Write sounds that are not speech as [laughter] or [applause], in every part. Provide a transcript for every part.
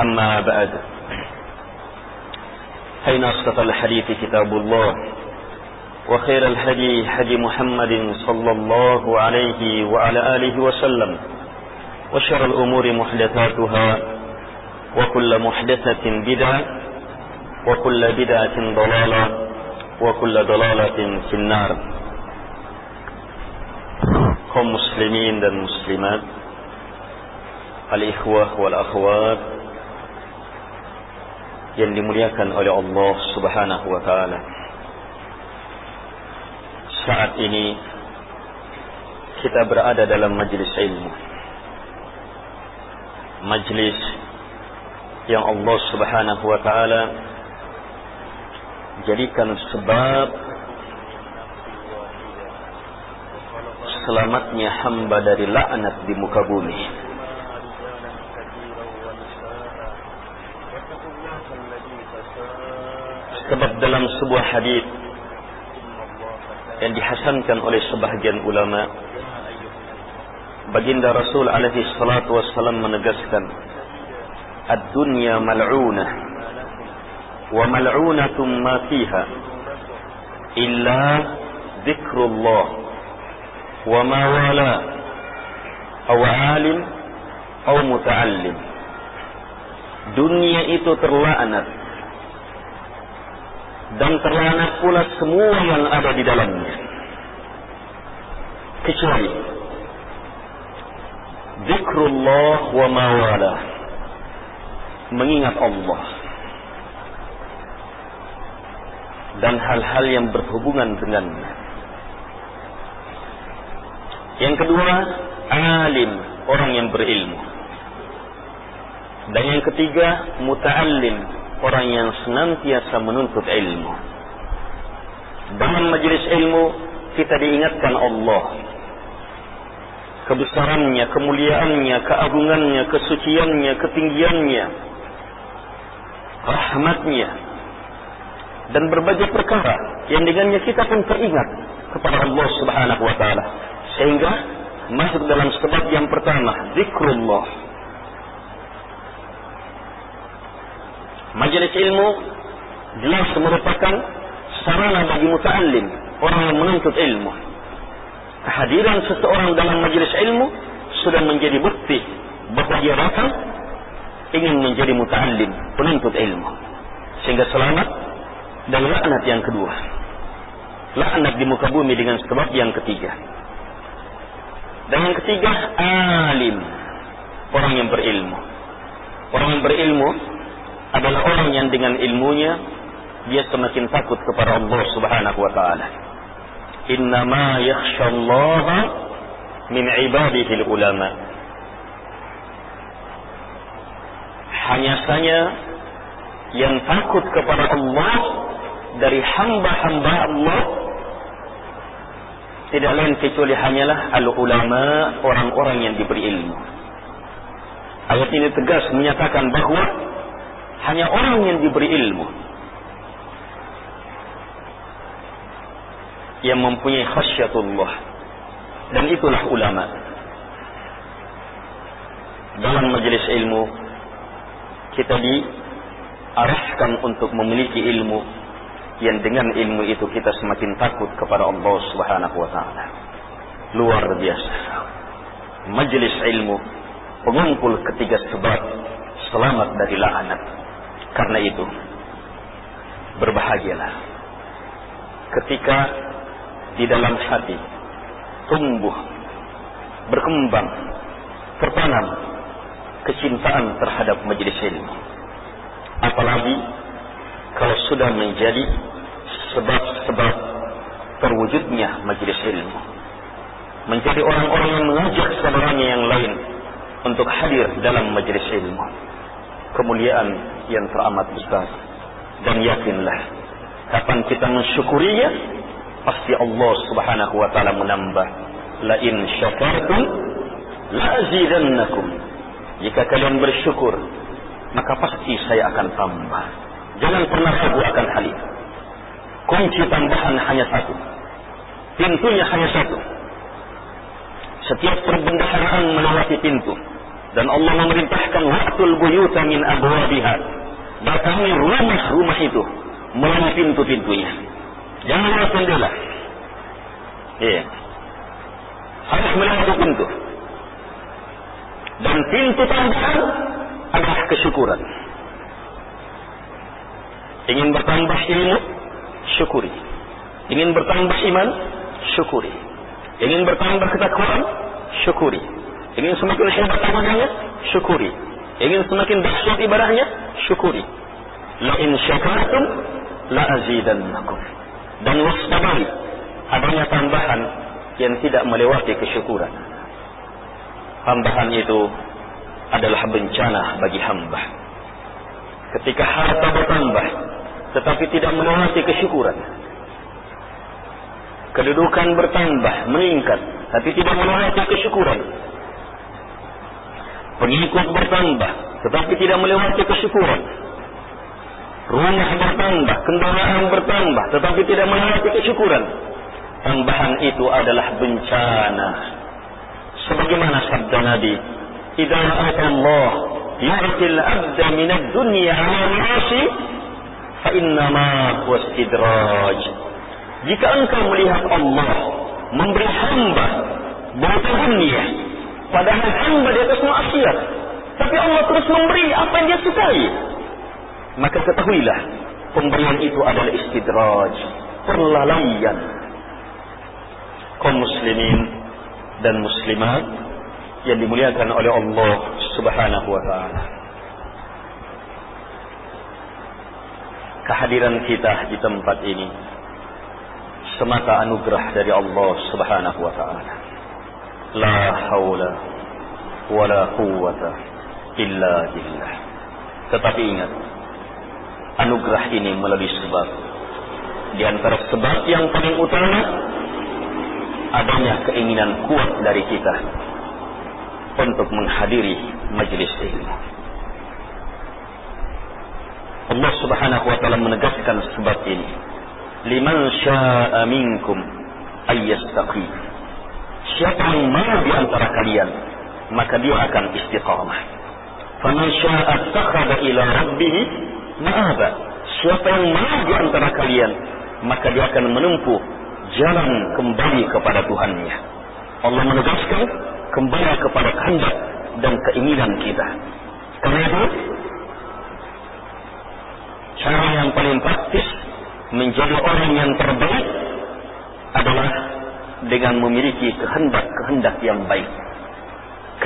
أما بعد فإن أصدق الحديث كتاب الله وخير الهدي هدي محمد صلى الله عليه وعلى آله وسلم وشر الأمور محدثاتها وكل محدثة بدعة وكل بدعة ضلالة وكل ضلالة في النار. kaum muslimin dan muslimat al-ikhwah wal akhwat yang dimuliakan oleh Allah Subhanahu wa taala. Saat ini kita berada dalam majlis ilmu. Majlis yang Allah Subhanahu wa taala jadikan sebab selamatnya hamba dari laknat di muka bumi. Sebab dalam sebuah hadis yang dihasankan oleh sebahagian ulama baginda Rasul alaihi salatu wassalam menegaskan ad-dunya mal'unah wa mal'unatun ma fiha illa dzikrullah wa ma wala aw alim aw muta'allim dunia itu terlaknat dan terlaknat pula semua yang ada di dalamnya. Kecuali zikrullah wa ma wala mengingat Allah. Dan hal-hal yang berhubungan dengannya. Yang kedua alim. Orang yang berilmu. Dan yang ketiga muta'allim orang yang senantiasa menuntut ilmu. Dalam majelis ilmu kita diingatkan Allah. Kebesarannya, kemuliaannya, keagungannya, kesuciannya, ketinggiannya, rahmatnya, dan berbagai perkara yang dengannya kita pun teringat kepada Allah Subhanahu wa taala. Sehingga masuk dalam sebab yang pertama, zikrullah. Majelis ilmu jelas merupakan sarana bagi muta'allim, orang yang menuntut ilmu. Kehadiran seseorang dalam majelis ilmu sudah menjadi bukti bahwa dia datang ingin menjadi muta'allim, penuntut ilmu. Sehingga selamat dan laknat yang kedua. Laknat di muka bumi dengan sebab yang ketiga. Dan yang ketiga, alim. Orang yang berilmu. Orang yang berilmu adalah orang yang dengan ilmunya dia semakin takut kepada Allah Subhanahu wa taala. Innama yakhshallaha min ibadihi ulama. Hanya saja yang takut kepada Allah dari hamba-hamba Allah tidak lain kecuali hanyalah al-ulama orang-orang yang diberi ilmu. Ayat ini tegas menyatakan bahwa hanya orang yang diberi ilmu yang mempunyai khasyatullah dan itulah ulama. Dalam majelis ilmu kita diarahkan untuk memiliki ilmu yang dengan ilmu itu kita semakin takut kepada Allah Subhanahu wa taala. Luar biasa. Majelis ilmu pengumpul ketiga sebab selamat dari laknat. Karena itu berbahagialah ketika di dalam hati tumbuh berkembang tertanam kecintaan terhadap majelis ilmu. Apalagi kalau sudah menjadi sebab-sebab terwujudnya majelis ilmu. Menjadi orang-orang yang mengajak saudaranya yang lain untuk hadir dalam majelis ilmu. Kemuliaan yang teramat besar. Dan yakinlah, kapan kita mensyukurinya, pasti Allah subhanahu wa ta'ala menambah. La in syakartum, la azidannakum. Jika kalian bersyukur, maka pasti saya akan tambah. Jangan pernah ragu akan hal itu. Kunci tambahan hanya satu. Pintunya hanya satu. Setiap perbendaharaan melewati pintu. Dan Allah memerintahkan waktu buyuta min abwabiha. Datangi rumah-rumah itu melalui pintu-pintunya. Jangan lewat jendela. Iya. Harus melewati pintu. Dan pintu tambahan adalah kesyukuran. Ingin bertambah ilmu, syukuri. Ingin bertambah iman, syukuri. Ingin bertambah ketakwaan, syukuri. Ingin semakin hebat syukuri. Ingin semakin dahsyat ibadahnya, syukuri. La in syakartum la azidannakum. Dan waspadai adanya tambahan yang tidak melewati kesyukuran. Tambahan itu adalah bencana bagi hamba. Ketika harta bertambah, tetapi tidak melewati kesyukuran. Kedudukan bertambah, meningkat, tapi tidak melewati kesyukuran. Pengikut bertambah, tetapi tidak melewati kesyukuran. Rumah bertambah, kendaraan bertambah, tetapi tidak melewati kesyukuran. Tambahan itu adalah bencana. Sebagaimana sabda Nabi, "Idza Allah yu'til abda min ad-dunya 'ala fa innama huwa istidraj." Jika engkau melihat Allah memberi hamba bau dunia padahal hamba di atas maksiat tapi Allah terus memberi apa yang dia sukai maka ketahuilah pemberian itu adalah istidraj perlalaian kaum muslimin dan muslimat yang dimuliakan oleh Allah Subhanahu wa taala. Kehadiran kita di tempat ini semata anugerah dari Allah Subhanahu wa taala. La haula wala quwwata illa billah. Tetapi ingat, anugerah ini melalui sebab. Di antara sebab yang paling utama adanya keinginan kuat dari kita untuk menghadiri majlis ilmu. Allah Subhanahu wa taala menegaskan sebab ini. Liman syaa'a minkum ayyastaqim. Siapa yang mau di antara kalian, maka dia akan istiqamah. Faman syaa'a takhada ila rabbih ma'aba. Siapa yang mau di antara kalian, maka dia akan menempuh jalan kembali kepada Tuhannya. Allah menegaskan kembali kepada kehendak dan keinginan kita. Karena itu, cara yang paling praktis menjadi orang yang terbaik adalah dengan memiliki kehendak-kehendak yang baik.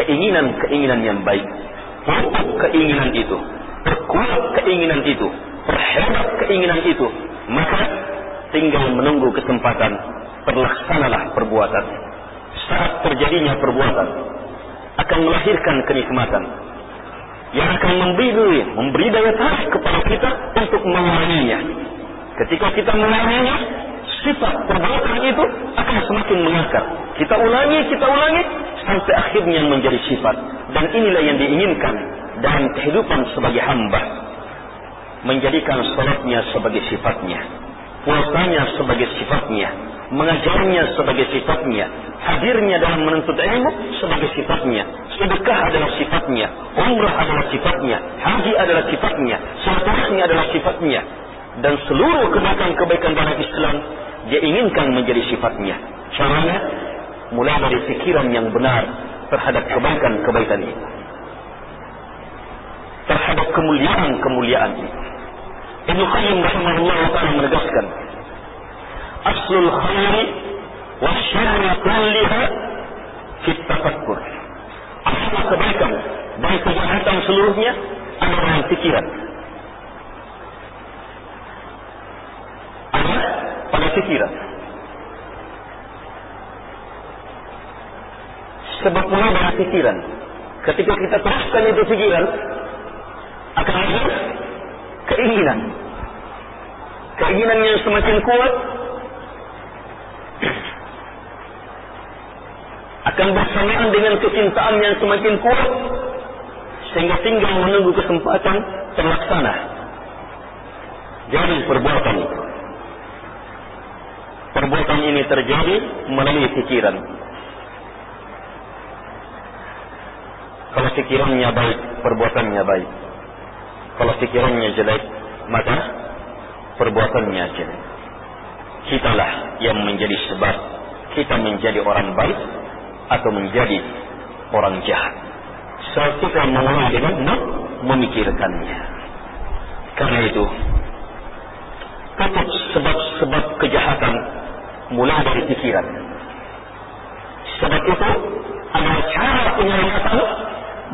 Keinginan-keinginan yang baik. Untuk keinginan itu, perkuat keinginan itu, perhebat keinginan itu, maka tinggal menunggu kesempatan terlaksanalah perbuatan saat terjadinya perbuatan akan melahirkan kenikmatan yang akan memberi memberi daya tarik kepada kita untuk mengulanginya. Ketika kita mengulanginya, sifat perbuatan itu akan semakin mengakar. Kita ulangi, kita ulangi sampai akhirnya menjadi sifat. Dan inilah yang diinginkan dalam kehidupan sebagai hamba. Menjadikan salatnya sebagai sifatnya. Puasanya sebagai sifatnya mengajarnya sebagai sifatnya, hadirnya dalam menuntut ilmu sebagai sifatnya, sedekah adalah sifatnya, umrah adalah sifatnya, haji adalah sifatnya, silaturahmi adalah sifatnya, dan seluruh kebaikan-kebaikan dalam Islam dia inginkan menjadi sifatnya. Caranya mulai dari pikiran yang benar terhadap kebaikan-kebaikan ini. Terhadap kemuliaan-kemuliaan ini. Ibnu Qayyim rahimahullah taala menegaskan, "Aslul khairi wa syarri kulliha fit tafakkur." Asal kebaikan dan kejahatan seluruhnya adalah pikiran. Ada pada pikiran. Sebab mulai dari pikiran. Ketika kita teruskan itu pikiran, akan ada keinginan. Keinginan yang semakin kuat akan bersamaan dengan kecintaan yang semakin kuat sehingga tinggal menunggu kesempatan terlaksana. Jadi perbuatan itu. Perbuatan ini terjadi melalui pikiran. Kalau pikirannya baik, perbuatannya baik. Kalau pikirannya jelek, maka perbuatannya jelek. Kitalah yang menjadi sebab kita menjadi orang baik atau menjadi orang jahat. Saat kita memulai dengan memikirkannya. Karena itu, tutup sebab-sebab kejahatan mulai dari pikiran. Sebab itu adalah cara penyelamatan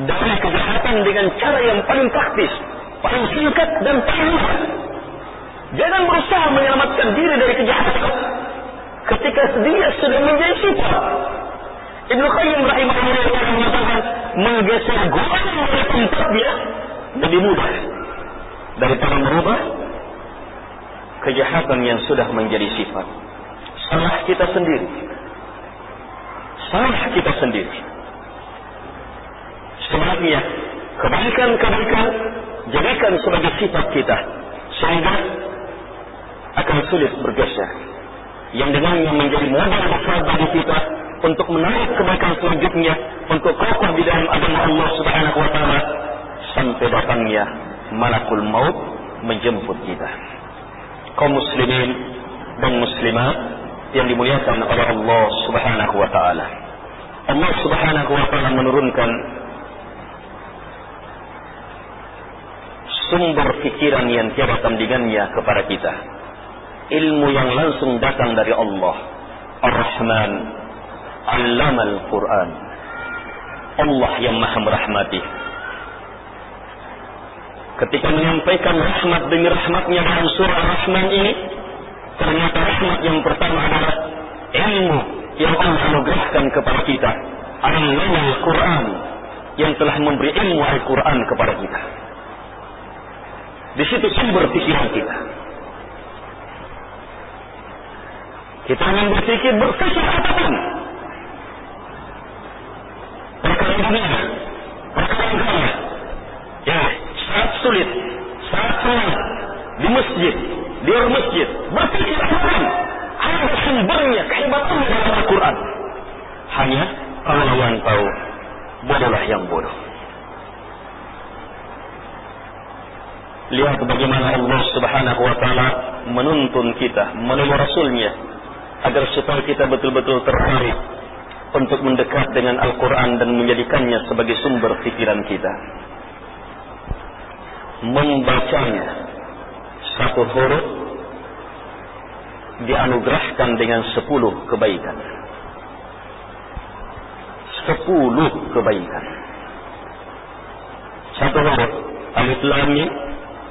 dari kejahatan dengan cara yang paling praktis, paling singkat dan paling mudah. Jangan berusaha menyelamatkan diri dari kejahatan ketika dia sudah menjadi sifat. Ibnu Qayyim rahimahullah mengatakan menggeser golongan dari dia lebih mudah daripada merubah kejahatan yang sudah menjadi sifat. Salah kita sendiri. Salah kita sendiri. Sebaliknya, kebaikan-kebaikan jadikan sebagai sifat kita sehingga akan sulit bergeser. Yang dengannya menjadi modal besar bagi kita untuk menarik kebaikan selanjutnya untuk kokoh di dalam agama Allah Subhanahu wa taala sampai datangnya malakul maut menjemput kita. Kaum muslimin dan muslimat yang dimuliakan oleh Allah Subhanahu wa taala. Allah Subhanahu wa taala menurunkan sumber pikiran yang tiada tandingannya kepada kita. Ilmu yang langsung datang dari Allah. Ar-Rahman Allamal Quran. Allah yang maha merahmati. Ketika menyampaikan rahmat demi rahmatnya dalam surah Rahman ini, ternyata rahmat yang pertama adalah ilmu yang Allah anugerahkan kepada kita. Allamal Quran yang telah memberi ilmu Al-Quran kepada kita. Di situ sumber pikiran kita. Kita ingin berpikir berpikir apa pun. Perkara dunia, perkara agama. Ya, sangat sulit, sangat sulit. Di masjid, di luar masjid, berpikir apa pun. Ada sumbernya, kehebatannya dalam Al-Quran. Hanya Allah yang tahu, bodohlah yang bodoh. Lihat bagaimana Allah Subhanahu wa taala menuntun kita melalui rasulnya agar supaya kita betul-betul tertarik untuk mendekat dengan Al-Qur'an dan menjadikannya sebagai sumber pikiran kita. Membacanya satu huruf dianugerahkan dengan sepuluh kebaikan. Sepuluh kebaikan. Satu huruf alif lam mim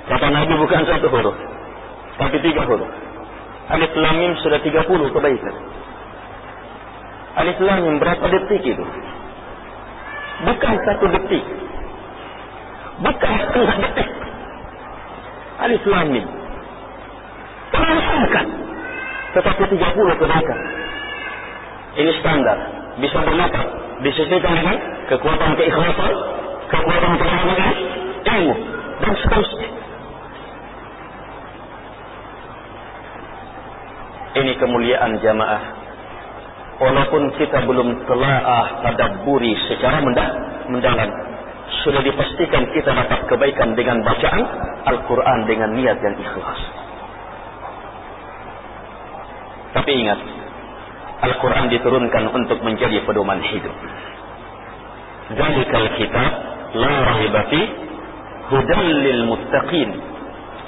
Kata Nabi bukan satu huruf, tapi tiga huruf. Alif lam mim sudah tiga puluh kebaikan. Alif lam mim berapa detik itu? Bukan satu detik. Bukan setengah detik. Alif lam mim. Terlalu singkat. Tetapi tiga puluh kebaikan. Ini standar. Bisa berlipat. Disesuaikan dengan kekuatan keikhlasan, kekuatan keikhlasan, ilmu, dan seterusnya. Ini kemuliaan jamaah. Walaupun kita belum telaah buri secara mendalam, sudah dipastikan kita dapat kebaikan dengan bacaan Al-Quran dengan niat yang ikhlas. Tapi ingat, Al-Quran diturunkan untuk menjadi pedoman hidup. Zalikal kitab la raiba fi hudan lil muttaqin.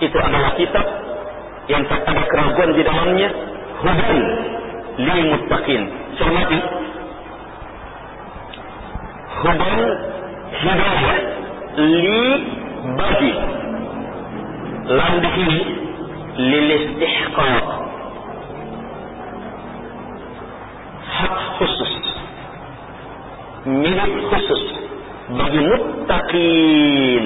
Itu adalah kitab yang tak ada keraguan di dalamnya hudan lil muttaqin. Cermati. Hudan hidayah li bagi lam di sini lil istihqaq hak khusus. Milik khusus bagi muttaqin.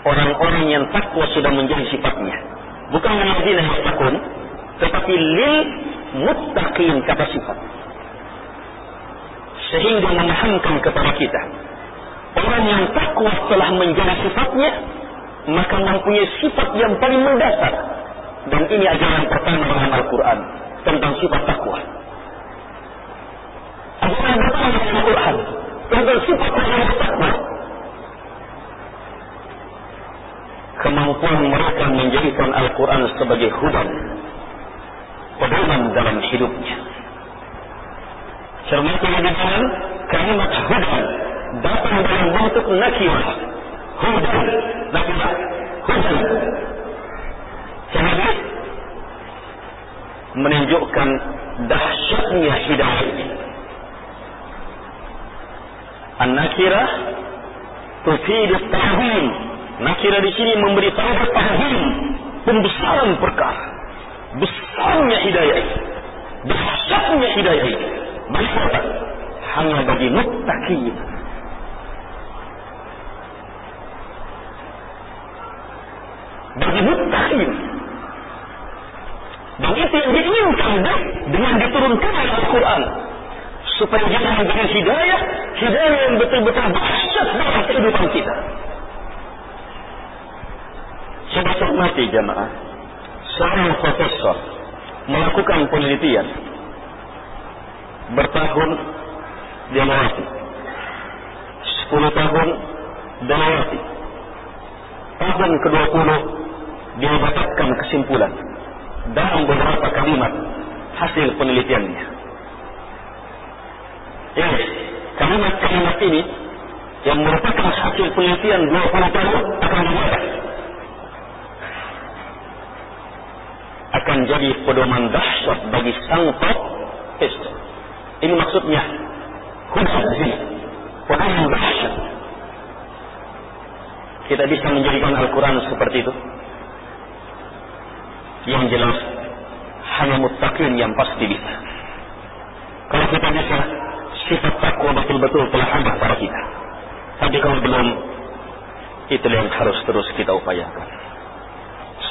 Orang-orang yang takwa sudah menjadi sifatnya. Bukan yang takun tetapi lil muttaqin kata sifat. Sehingga memahamkan kepada kita orang yang takwa telah menjadi sifatnya maka mempunyai sifat yang paling mendasar. Dan ini ajaran pertama dalam Al-Quran tentang sifat takwa. Ajaran pertama dalam Al-Quran tentang sifat yang takwa. Kemampuan mereka menjadikan Al-Quran sebagai hudan pedoman dalam hidupnya. Cermati lagi kalimat hudan datang dalam bentuk nakirah hudan nakirah hudan jadi menunjukkan dahsyatnya hidayah ini An-nakirah tufid tahwim. Nakirah di sini memberi tanda tahwim, pembesaran perkara. Besarnya hidayah ini. Besarnya hidayah ini. Hanya bagi muttaqin. Bagi muttaqin. Dan itu yang diinginkan dengan diturunkan Al-Quran supaya kita menjadi hidayah, hidayah yang betul-betul dahsyat dalam kehidupan kita. Coba cermati jamaah, seorang profesor melakukan penelitian bertahun dia mati, sepuluh tahun dia mati, tahun ke-20 dia mendapatkan kesimpulan dalam beberapa kalimat hasil penelitiannya. Ya, kalimat-kalimat ini yang merupakan hasil penelitian 20 tahun akan dibuat akan jadi pedoman dahsyat bagi sang Islam. Ini maksudnya khusus ini pedoman dahsyat. Kita bisa menjadikan Al-Quran seperti itu. Yang jelas hanya mutakin yang pasti bisa. Kalau kita bisa sifat takwa betul-betul telah ada pada kita. Tapi kalau belum, itu yang harus terus kita upayakan.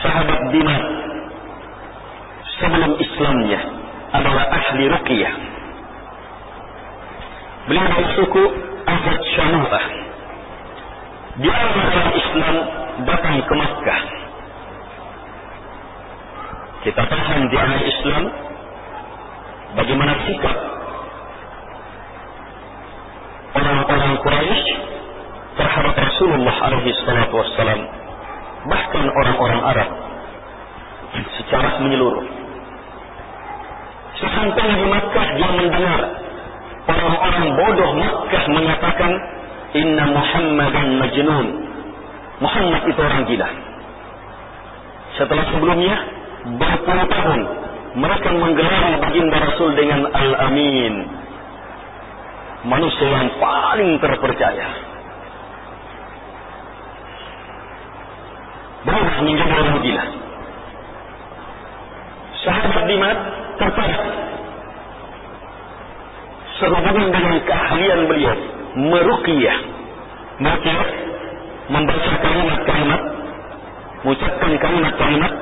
Sahabat Dimas sebelum Islamnya adalah ahli ruqyah. Beliau dari suku Azad Syanu'ah. Di awal Islam datang ke Makkah. Kita paham di awal Islam bagaimana sikap orang-orang Quraisy terhadap Rasulullah alaihi salatu wassalam bahkan orang-orang Arab secara menyeluruh. Sesampainya di Makkah dia mendengar orang-orang bodoh Makkah mengatakan inna Muhammadan majnun. Muhammad itu orang gila. Setelah sebelumnya berpuluh tahun mereka menggelar baginda Rasul dengan Al-Amin manusia yang paling terpercaya. Berubah menjadi orang gila. Sahabat Dimat tertarik. Sehubungan dengan keahlian beliau. Meruqiyah. Meruqiyah. Membaca kalimat-kalimat. Mengucapkan kalimat-kalimat.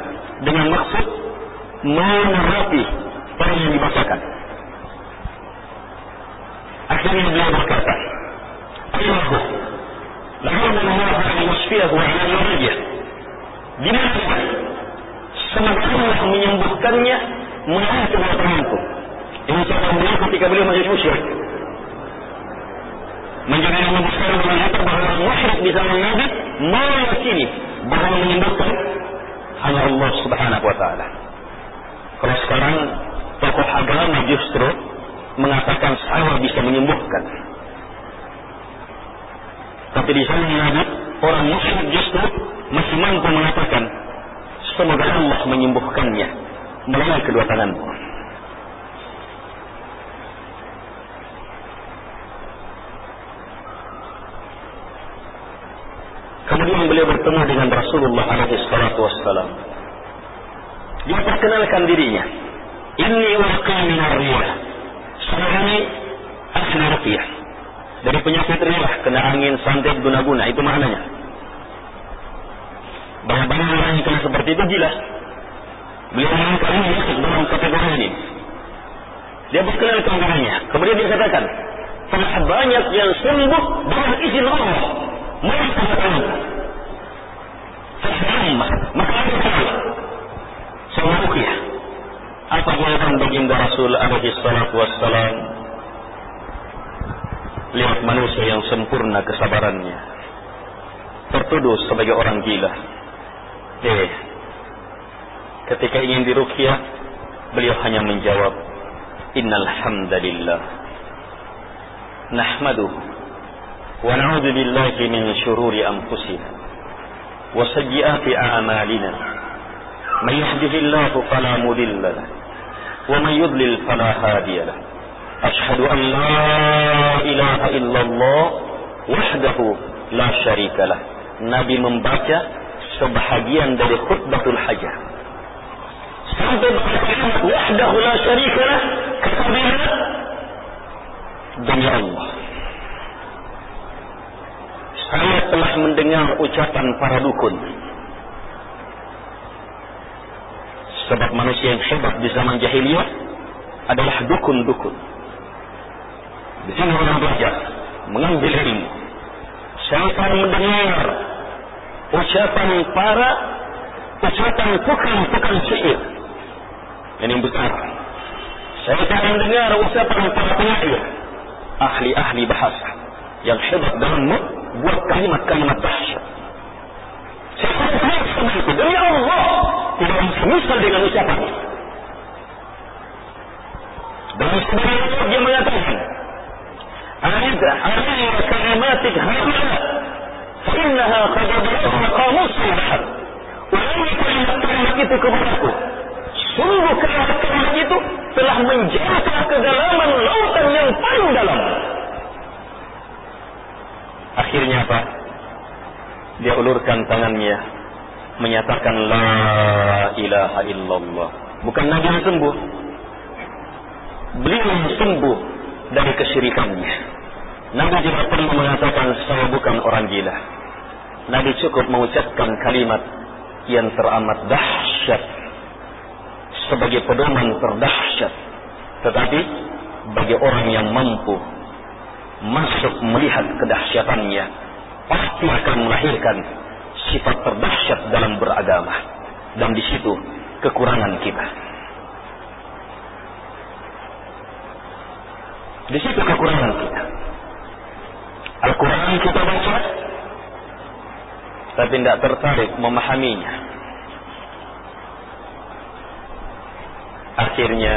Dengan maksud. Menerapi. Apa yang dibacakan. Akhirnya beliau berkata, lalu Allah an yusfiyahu ala nuriyah. Di mana semoga Allah menyembuhkannya kedua tanganku. Ini ucapan beliau ketika beliau menjadi musyrik. Menjadi nama besar mengatakan bahawa musyrik di zaman Nabi meyakini bahawa menyembuhkan hanya Allah Subhanahu wa taala. Kalau sekarang tokoh agama justru mengatakan saya bisa menyembuhkan. Tapi di zaman Nabi orang musyrik justru masih mampu mengatakan semoga Allah menyembuhkannya melalui kedua tanganmu. Kemudian beliau bertemu dengan Rasulullah alaihi salatu wassalam. Dia perkenalkan dirinya. Inni waqi min. Saya ini ahli ruqyah. Dari penyakit riyah, kena angin, santet, guna-guna, itu maknanya. Banyak-banyak orang yang kena seperti itu gila. Beliau mengangkat ini masuk dalam kategori ini. Dia berkenalkan dirinya. Kemudian dia katakan, telah banyak yang sembuh dengan izin Allah. Mereka ada salah. Sama rukyah. Apa jawaban baginda Rasul alaihi salatu wassalam? Lihat manusia yang sempurna kesabarannya. Tertuduh sebagai orang gila. Eh, ketika ingin dirukyah, beliau hanya menjawab, Innal hamdalillah. Nahmaduh. Wa na'udzu billahi min syururi anfusina. Wa sayyiati a'malina. Man yahdihillahu fala mudilla lahu. Wa man yudlil fala hadiya lahu. Ashhadu an la ilaha illallah wahdahu la syarika lah. Nabi membaca sebahagian dari khutbatul hajah. Sampai berkata wahdahu la syarika lah kata beliau demi Allah. Saya telah mendengar ucapan para dukun. Sebab manusia yang hebat di zaman jahiliyah adalah dukun-dukun. Di sini orang belajar, mengambil ilmu. Saya akan mendengar ucapan para ucapan tukang-tukang sihir. Ini yang besar. Saya akan mendengar ucapan para penyair, ahli-ahli bahasa yang hebat dalam membuat kalimat-kalimat dahsyat. Saya akan mendengar sama itu demi Allah tidak semisal dengan ucapan. Dan sebenarnya dia mengatakan, "A'idha 'alayya kalimatik hadhihi فإنها قد بلغنا قاموس البحر Ulangi kalimat-kalimat itu kepadaku. Sungguh kalimat-kalimat itu telah menjangkau kedalaman lautan yang paling dalam. Akhirnya apa? Dia ulurkan tangannya. Menyatakan La ilaha illallah. Bukan Nabi yang sembuh. Beliau yang sembuh dari kesyirikannya. Nabi tidak perlu mengatakan saya bukan orang gila. Nabi cukup mengucapkan kalimat yang teramat dahsyat sebagai pedoman terdahsyat. Tetapi bagi orang yang mampu masuk melihat kedahsyatannya pasti akan melahirkan sifat terdahsyat dalam beragama. Dan di situ kekurangan kita. Di situ kekurangan kita. Al-Quran kita baca, tapi tidak tertarik memahaminya. Akhirnya,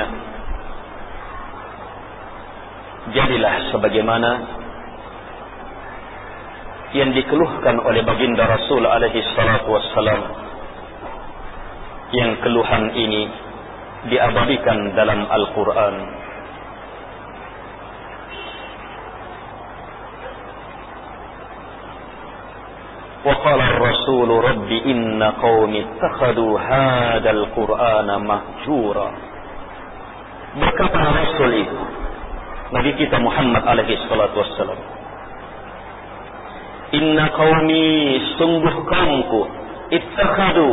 jadilah sebagaimana yang dikeluhkan oleh baginda Rasul alaihi salatu wassalam yang keluhan ini diabadikan dalam Al-Quran وقال الرسول رب إن قوم اتخذوا هذا القرآن مهجورا berkata Rasul itu Nabi kita Muhammad alaihi salatu wassalam. Inna qawmi sungguh kaumku ittakhadu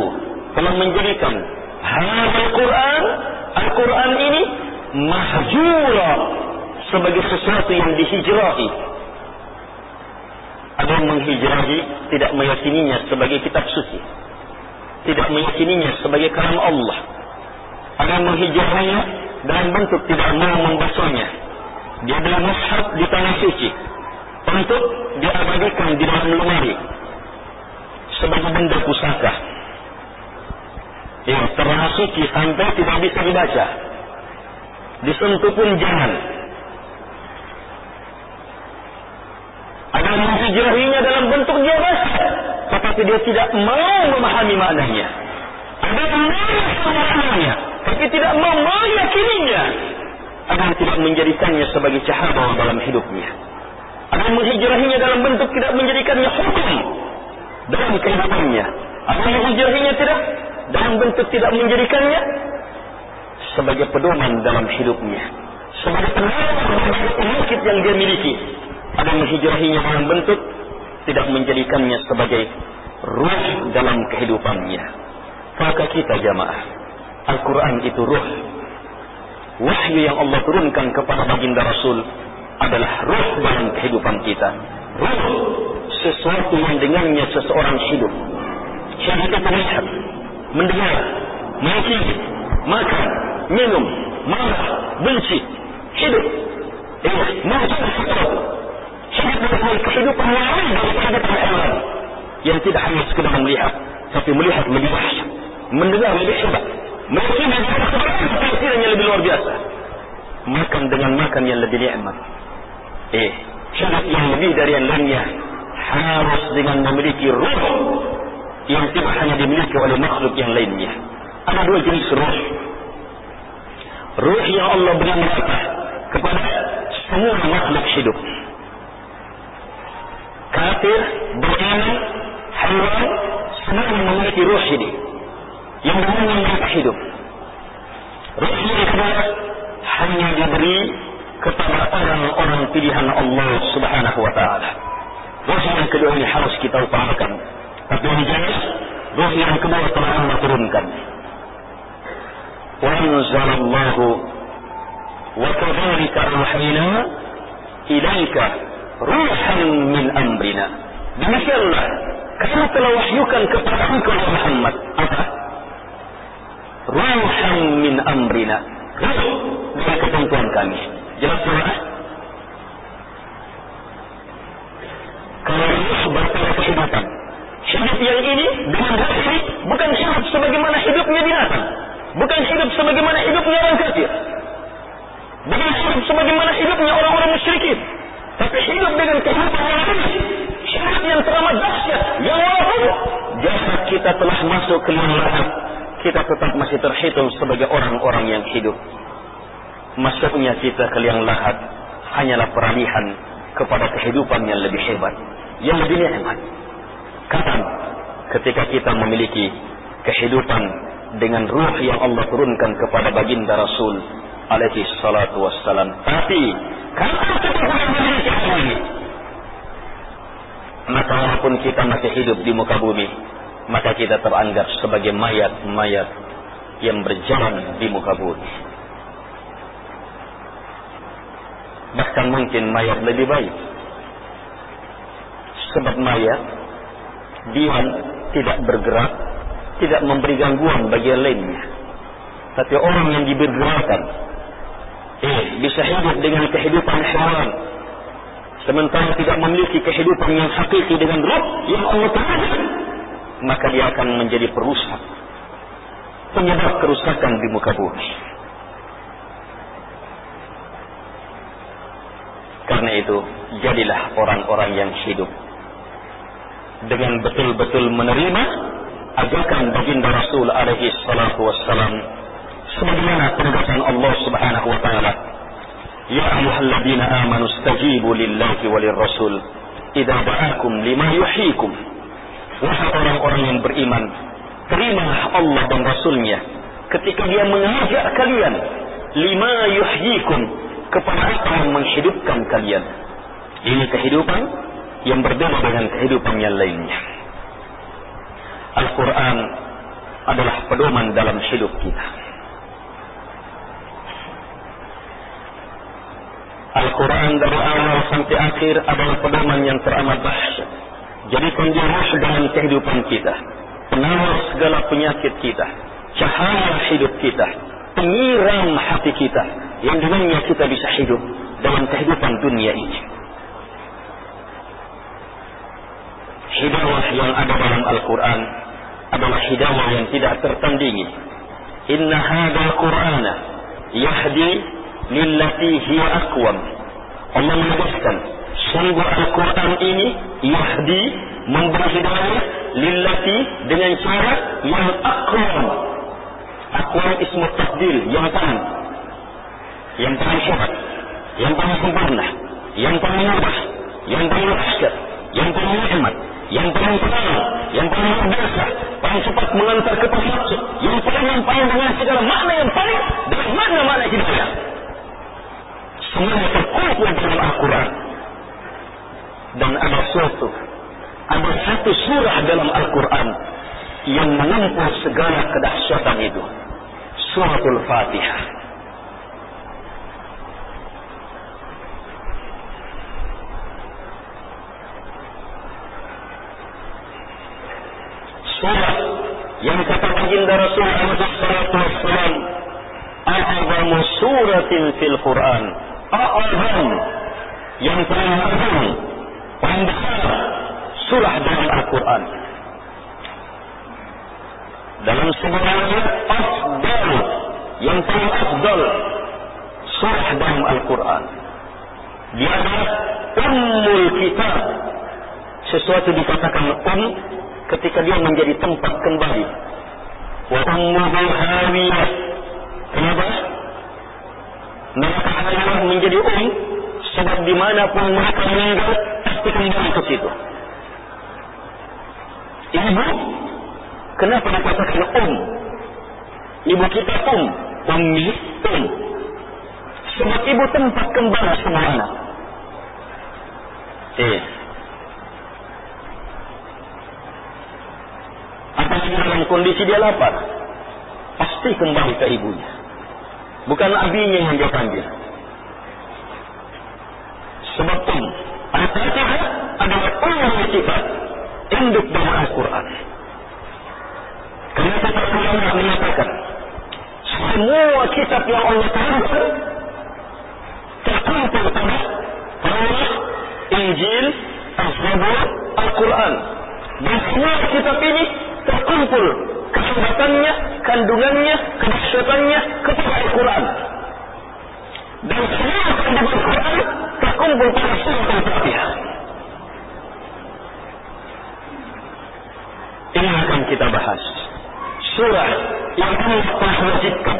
telah menjadikan hadzal Quran. Al-Quran ini mahjura sebagai sesuatu yang dihijrahi. Ada yang menghijrahi tidak meyakininya sebagai kitab suci. Tidak meyakininya sebagai kalam Allah. Ada yang menghijrahnya dalam bentuk tidak mau membacanya. Dia adalah mushaf di tanah suci. Untuk diabadikan di dalam lemari. Sebagai benda pusaka. Yang terlalu suci sampai tidak bisa dibaca. Disentuh pun jangan. Ada menghijrahinya dalam bentuk dia baca. Tetapi dia tidak mau memahami maknanya. Ada menghijrahinya. Tapi tidak mau meyakininya. Yang tidak menjadikannya sebagai cahaya dalam hidupnya. Yang menghijrahinya dalam bentuk tidak menjadikannya hukum dalam kehidupannya. Yang menghijrahinya tidak dalam bentuk tidak menjadikannya sebagai pedoman dalam hidupnya. Sebagai penyakit yang dia miliki. Yang menghijrahinya dalam bentuk tidak menjadikannya sebagai ruh dalam kehidupannya. Maka kita jamaah, Al-Quran itu ruh. Wahyu yang Allah turunkan kepada baginda Rasul adalah ruh dalam kehidupan kita. Ruh sesuatu yang dengannya seseorang hidup. Itu melihat, mendengar, mungkin, makan, minum, marah, benci, hidup. Ya, mungkin sesuatu. Hidup dengan kehidupan yang lain dari kehidupan alam. Yang tidak hanya sekedar melihat, tapi melihat lebih dahsyat, mendengar lebih hebat, mungkin dengan yang lebih luar biasa. Makan dengan makan yang lebih nikmat. Eh, hidup yang lebih dari yang lainnya harus dengan memiliki ruh yang tidak hanya dimiliki oleh makhluk yang lainnya. Ada dua jenis ruh. Ruh yang Allah beri kepada semua makhluk hidup. Kafir, beriman, haiwan, semua memiliki ruh ini. Yang dengan mereka hidup. Yang kedua hanya diberi kepada orang-orang pilihan Allah Subhanahu wa taala. Ruh yang kedua ini harus kita upayakan. Tapi yang jelas, ruh yang kedua telah Allah turunkan. Wa anzalallahu wa kadzalika awhayna ilaika ruhan min amrina. Demikianlah kami telah wahyukan kepada engkau Muhammad apa? Ruhan min amrina. Ruh dari ketentuan kami. Jelas jelas. Kalau ruh bertanya kehidupan. Hidup yang ini dengan ruh ini bukan hidup sebagaimana hidupnya binatang. Bukan hidup sebagaimana hidupnya orang kafir. Bukan hidup sebagaimana hidupnya orang-orang musyrikin. Tapi hidup dengan kehidupan yang ini. Hidup yang teramat dahsyat. Yang walaupun jasad kita telah masuk ke lahat. Kita tetap masih terhitung sebagai orang-orang yang hidup. Masuknya kita ke liang lahat hanyalah peralihan kepada kehidupan yang lebih hebat. Yang lebih nikmat. Kapan? Ketika kita memiliki kehidupan dengan ruh yang Allah turunkan kepada baginda Rasul alaihi salatu wassalam. Tapi kalau kita tidak memiliki ini, maka walaupun kita masih hidup di muka bumi, maka kita teranggap sebagai mayat-mayat yang berjalan di muka bumi. Bahkan mungkin mayat lebih baik. Sebab mayat, dia tidak bergerak, tidak memberi gangguan bagi yang lainnya. Tapi orang yang dibergerakkan, eh, bisa hidup dengan kehidupan hewan, sementara tidak memiliki kehidupan yang hakiki dengan roh yang Allah Taala, maka dia akan menjadi perusak, penyebab kerusakan di muka bumi. Karena itu, jadilah orang-orang yang hidup dengan betul-betul menerima ajakan baginda Rasul alaihi salatu wassalam sebagaimana penegasan Allah Subhanahu wa taala Ya ayyuhalladzina amanu istajibu lillahi walir rasul idza da'akum lima yuhyikum wahai orang-orang yang beriman terimalah Allah dan rasulnya ketika dia mengajak kalian lima yuhyikum kepada apa yang menghidupkan kalian ini kehidupan yang berbeda dengan kehidupan yang lainnya Al-Quran adalah pedoman dalam hidup kita. Al-Quran dari awal sampai akhir adalah pedoman yang teramat dahsyat. Jadikan dia dalam kehidupan kita. Penawar segala penyakit kita. Cahaya hidup kita. penyiram hati kita yang dengannya kita bisa hidup dalam kehidupan dunia ini. Hidayah yang ada dalam Al-Quran adalah hidayah yang tidak tertandingi. Inna hadal Qur'ana yahdi lillati hiya aqwam. Allah menegaskan, sungguh Al-Quran ini yahdi memberi hidayah lillati dengan cara yang aqwam. Aqwam ismu takdil yang paling yang paling hebat, yang paling sempurna, yang paling mudah, yang paling dahsyat, yang paling nikmat, yang paling tenang, yang paling biasa, paling cepat mengantar ke maksud, yang paling yang paling dengan segala makna yang paling dan makna-makna hidayah. Semuanya terkumpul dalam Al-Quran. Dan ada suatu, ada satu surah dalam Al-Quran yang mengumpul segala kedahsyatan itu. Suratul Fatihah. surah yang kata baginda Rasul alaihi salatu wassalam a'zamu suratin fil Quran a'zam yang paling agung paling besar surah dalam Al-Quran dalam sebuah ayat afdal yang paling afdal surah dalam Al-Quran dia adalah ummul kitab sesuatu dikatakan um ketika dia menjadi tempat kembali. Wa ummuhu hawiyah. Kenapa? Mereka hawiyah menjadi um sebab di mana pun mereka meninggal pasti kembali ke situ. Ibu, kenapa dikatakan um? Ibu kita um, ummi, um. Sebab ibu tempat kembali semua anak. Eh, Apalagi dalam kondisi dia lapar. Pasti kembali ke ibunya. Bukan abinya yang dia panggil. Sebab pun Al-Fatihah adalah umum sifat induk dalam Al-Quran. Karena kata ulama mengatakan semua kitab yang Allah turunkan terkumpul pada Taurat, Injil, Al-Zabur, Al-Quran. Dan semua kitab ini terkumpul kehebatannya, kandungannya, kedahsyatannya kepada Al-Quran. Dan semua kandungan Al-Quran terkumpul pada surah Al-Fatihah. Ini akan kita bahas. Surah yang Allah telah wajibkan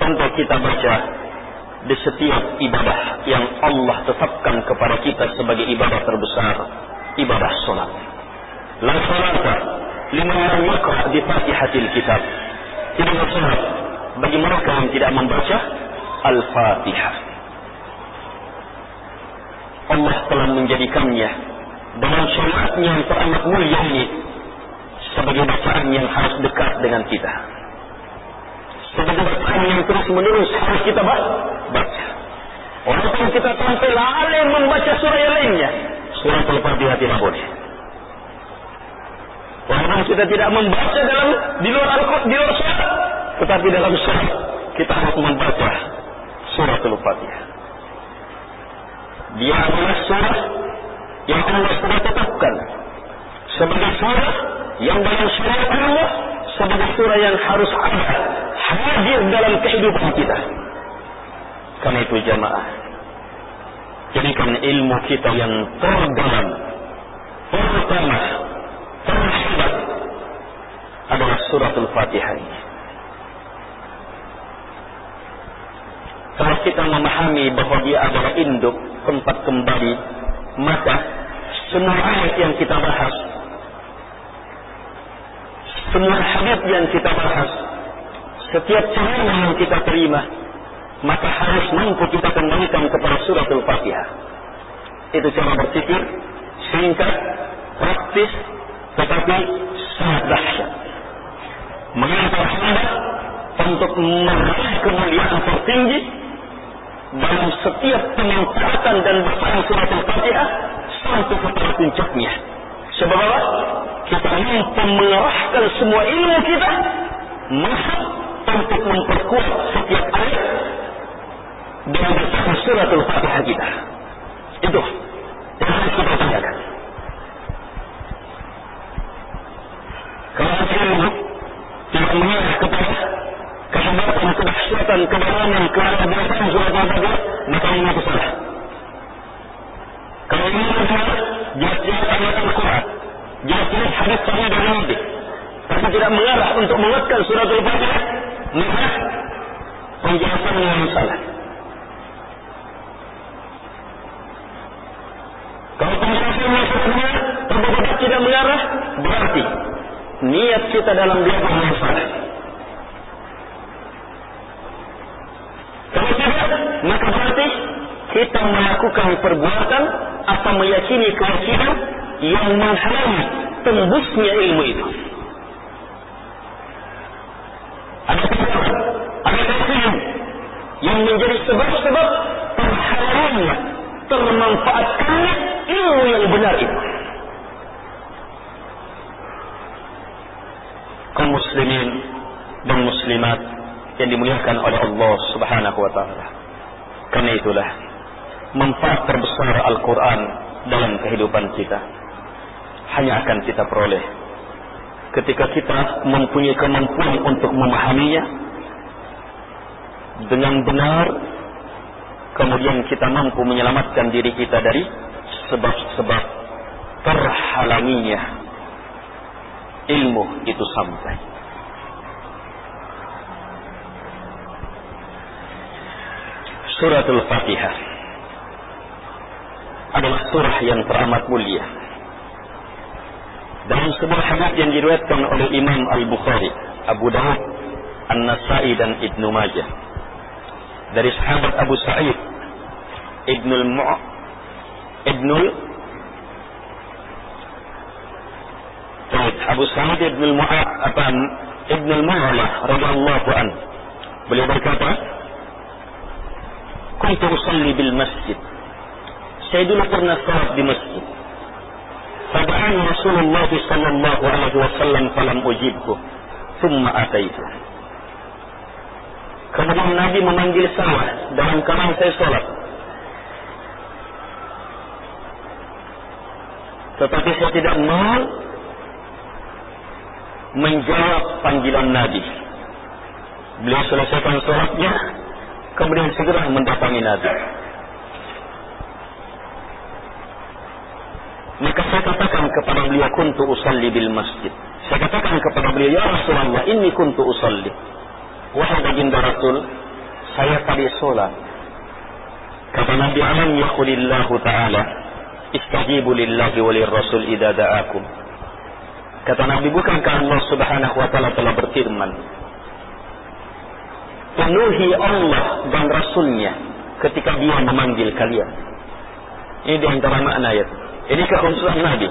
untuk kita baca di setiap ibadah yang Allah tetapkan kepada kita sebagai ibadah terbesar, ibadah solat. La salata liman lam yaqra di Fatihatil Kitab. Tidak ada bagi mereka yang tidak membaca Al-Fatihah. Allah telah menjadikannya dengan syariatnya yang teramat mulia ini sebagai bacaan yang harus dekat dengan kita. Sebagai bacaan yang terus menerus harus kita baca. Walaupun kita sampai lalai membaca surah yang lainnya, surah Al-Fatihah tidak boleh. Walaupun kita tidak membaca dalam di luar Al-Quran, di luar surat, tetapi dalam surat kita harus membaca surat Al-Fatihah. Dia adalah surat yang Allah sudah tetapkan sebagai surat yang dalam syariat Allah sebagai surah yang harus ada hadir dalam kehidupan kita. Karena itu jamaah jadikan ilmu kita yang terdalam pertama terhebat adalah surat Al-Fatihah ini. Kalau kita memahami bahwa dia adalah induk tempat kembali, maka semua ayat yang kita bahas, semua hadis yang kita bahas, setiap ceramah yang kita terima, maka harus mampu kita kembalikan kepada surat Al-Fatihah. Itu cara berpikir singkat, praktis, tetapi sangat dahsyat. Mengantar hamba untuk meraih kemuliaan tertinggi dalam setiap pemanfaatan dan bacaan surat Al-Fatihah sampai kepada puncaknya. Sebab apa? Kita mampu mengerahkan semua ilmu kita masuk untuk memperkuat setiap ayat dan bersama suratul Fatihah kita. Itu yang harus kita tanyakan. Kalau ilmu tidak mengarah kepada kehebatan, kedahsyatan, kedalaman, kebiasaan surat Al-Fatihah, maka ini itu salah. Kalau ini adalah jelas-jelas ayat Al-Quran, jelas-jelas hadis sahih dari Nabi, tapi tidak mengarah untuk menguatkan surat Al-Fatihah, maka penjelasannya yang salah. Kalau penjelasannya salah, benar tidak mengarah, berarti niat kita dalam yang salah. Kalau tidak, maka berarti kita melakukan perbuatan atau meyakini keyakinan yang menghalangi tembusnya ilmu itu. Ada kebenaran, ada yang menjadi sebab-sebab terhalangnya, termanfaatkannya ilmu yang benar itu. Kaum muslimin dan muslimat yang dimuliakan oleh Allah Subhanahu wa taala. Karena itulah manfaat terbesar Al-Qur'an dalam kehidupan kita hanya akan kita peroleh ketika kita mempunyai kemampuan untuk memahaminya dengan benar kemudian kita mampu menyelamatkan diri kita dari sebab-sebab terhalanginya ilmu itu sampai. Suratul Fatihah adalah surah yang teramat mulia. Dalam sebuah hadis yang diriwayatkan oleh Imam Al-Bukhari, Abu Dawud, An-Nasai dan Ibnu Majah dari sahabat Abu Sa'id Ibnu Al-Mu' Ibnu Abu Sa'id Ibn al-Mu'a apa Ibn al-Mu'ala radhiyallahu an. Beliau berkata, "Kuntu usalli bil masjid." Saya dulu pernah salat di masjid. Fada'an Rasulullah sallallahu alaihi wasallam falam ujibhu. Thumma ataitu. Kemudian Nabi memanggil saya dalam keadaan saya salat. Tetapi saya tidak mau menjawab panggilan Nabi. Beliau selesaikan sholatnya, kemudian segera mendatangi Nabi. Maka saya katakan kepada beliau kuntu usalli bil masjid. Saya katakan kepada beliau, ya Rasulullah, ini kuntu usalli. Wahai baginda Rasul, saya tadi sholat. Kata Nabi alam yakulillahu ta'ala, istajibu lillahi walil rasul idha da'akum. Kata Nabi, bukankah Allah subhanahu wa ta'ala telah berfirman, penuhi Allah dan Rasulnya ketika dia memanggil kalian. Ini di antara makna ayat. Ini kekhususan Nabi.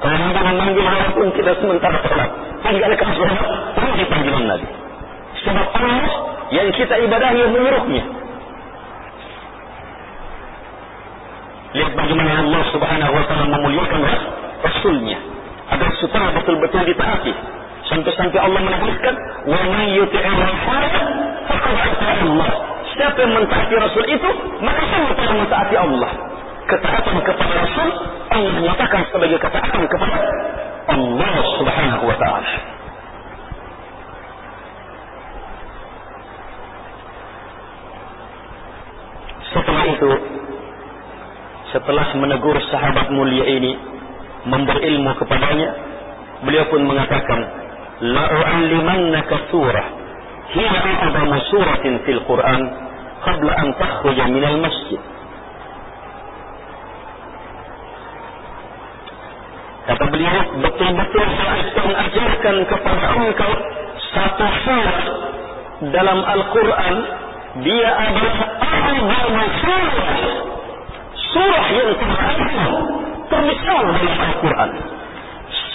Kalau Nabi memanggil walaupun kita sementara sholat, tinggalkan sholat, penuhi panggilan Nabi. Sebab Allah yang kita ibadahi menyuruhnya. Lihat bagaimana Allah subhanahu wa ta'ala memuliakan Rasulnya agar supaya betul-betul ditaati. Sampai-sampai Allah menegaskan, "Wa may yuti'ir Allah." Siapa yang mentaati Rasul itu, maka sama telah mentaati Allah. Ketaatan kepada Rasul Allah nyatakan sebagai ketaatan kepada Allah Subhanahu wa taala. Setelah itu, setelah menegur sahabat mulia ini, memberi ilmu kepadanya, beliau pun mengatakan, La u'allimannaka surah hiya a'zamu suratin fil Qur'an qabla an takhruja minal masjid. Kata beliau, betul-betul saya akan ajarkan kepada engkau satu surah dalam Al-Quran. Dia adalah a'zamu surah. Yang terbesar terbesar dalam Al-Quran.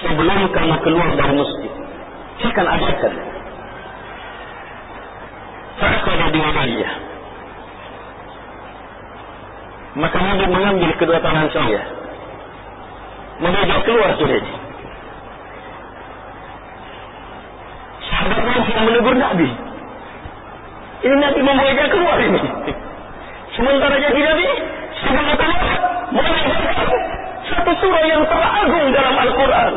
Sebelum kamu keluar dari masjid, saya akan ajarkan. Fa'akada biwadaya. Maka Nabi mengambil kedua tangan saya. Mengajak keluar sudah. Sahabat Nabi yang menegur Nabi. Ini Nabi membolehkan keluar ini. Sementara jadi Nabi satu surah yang teragung dalam Al-Quran.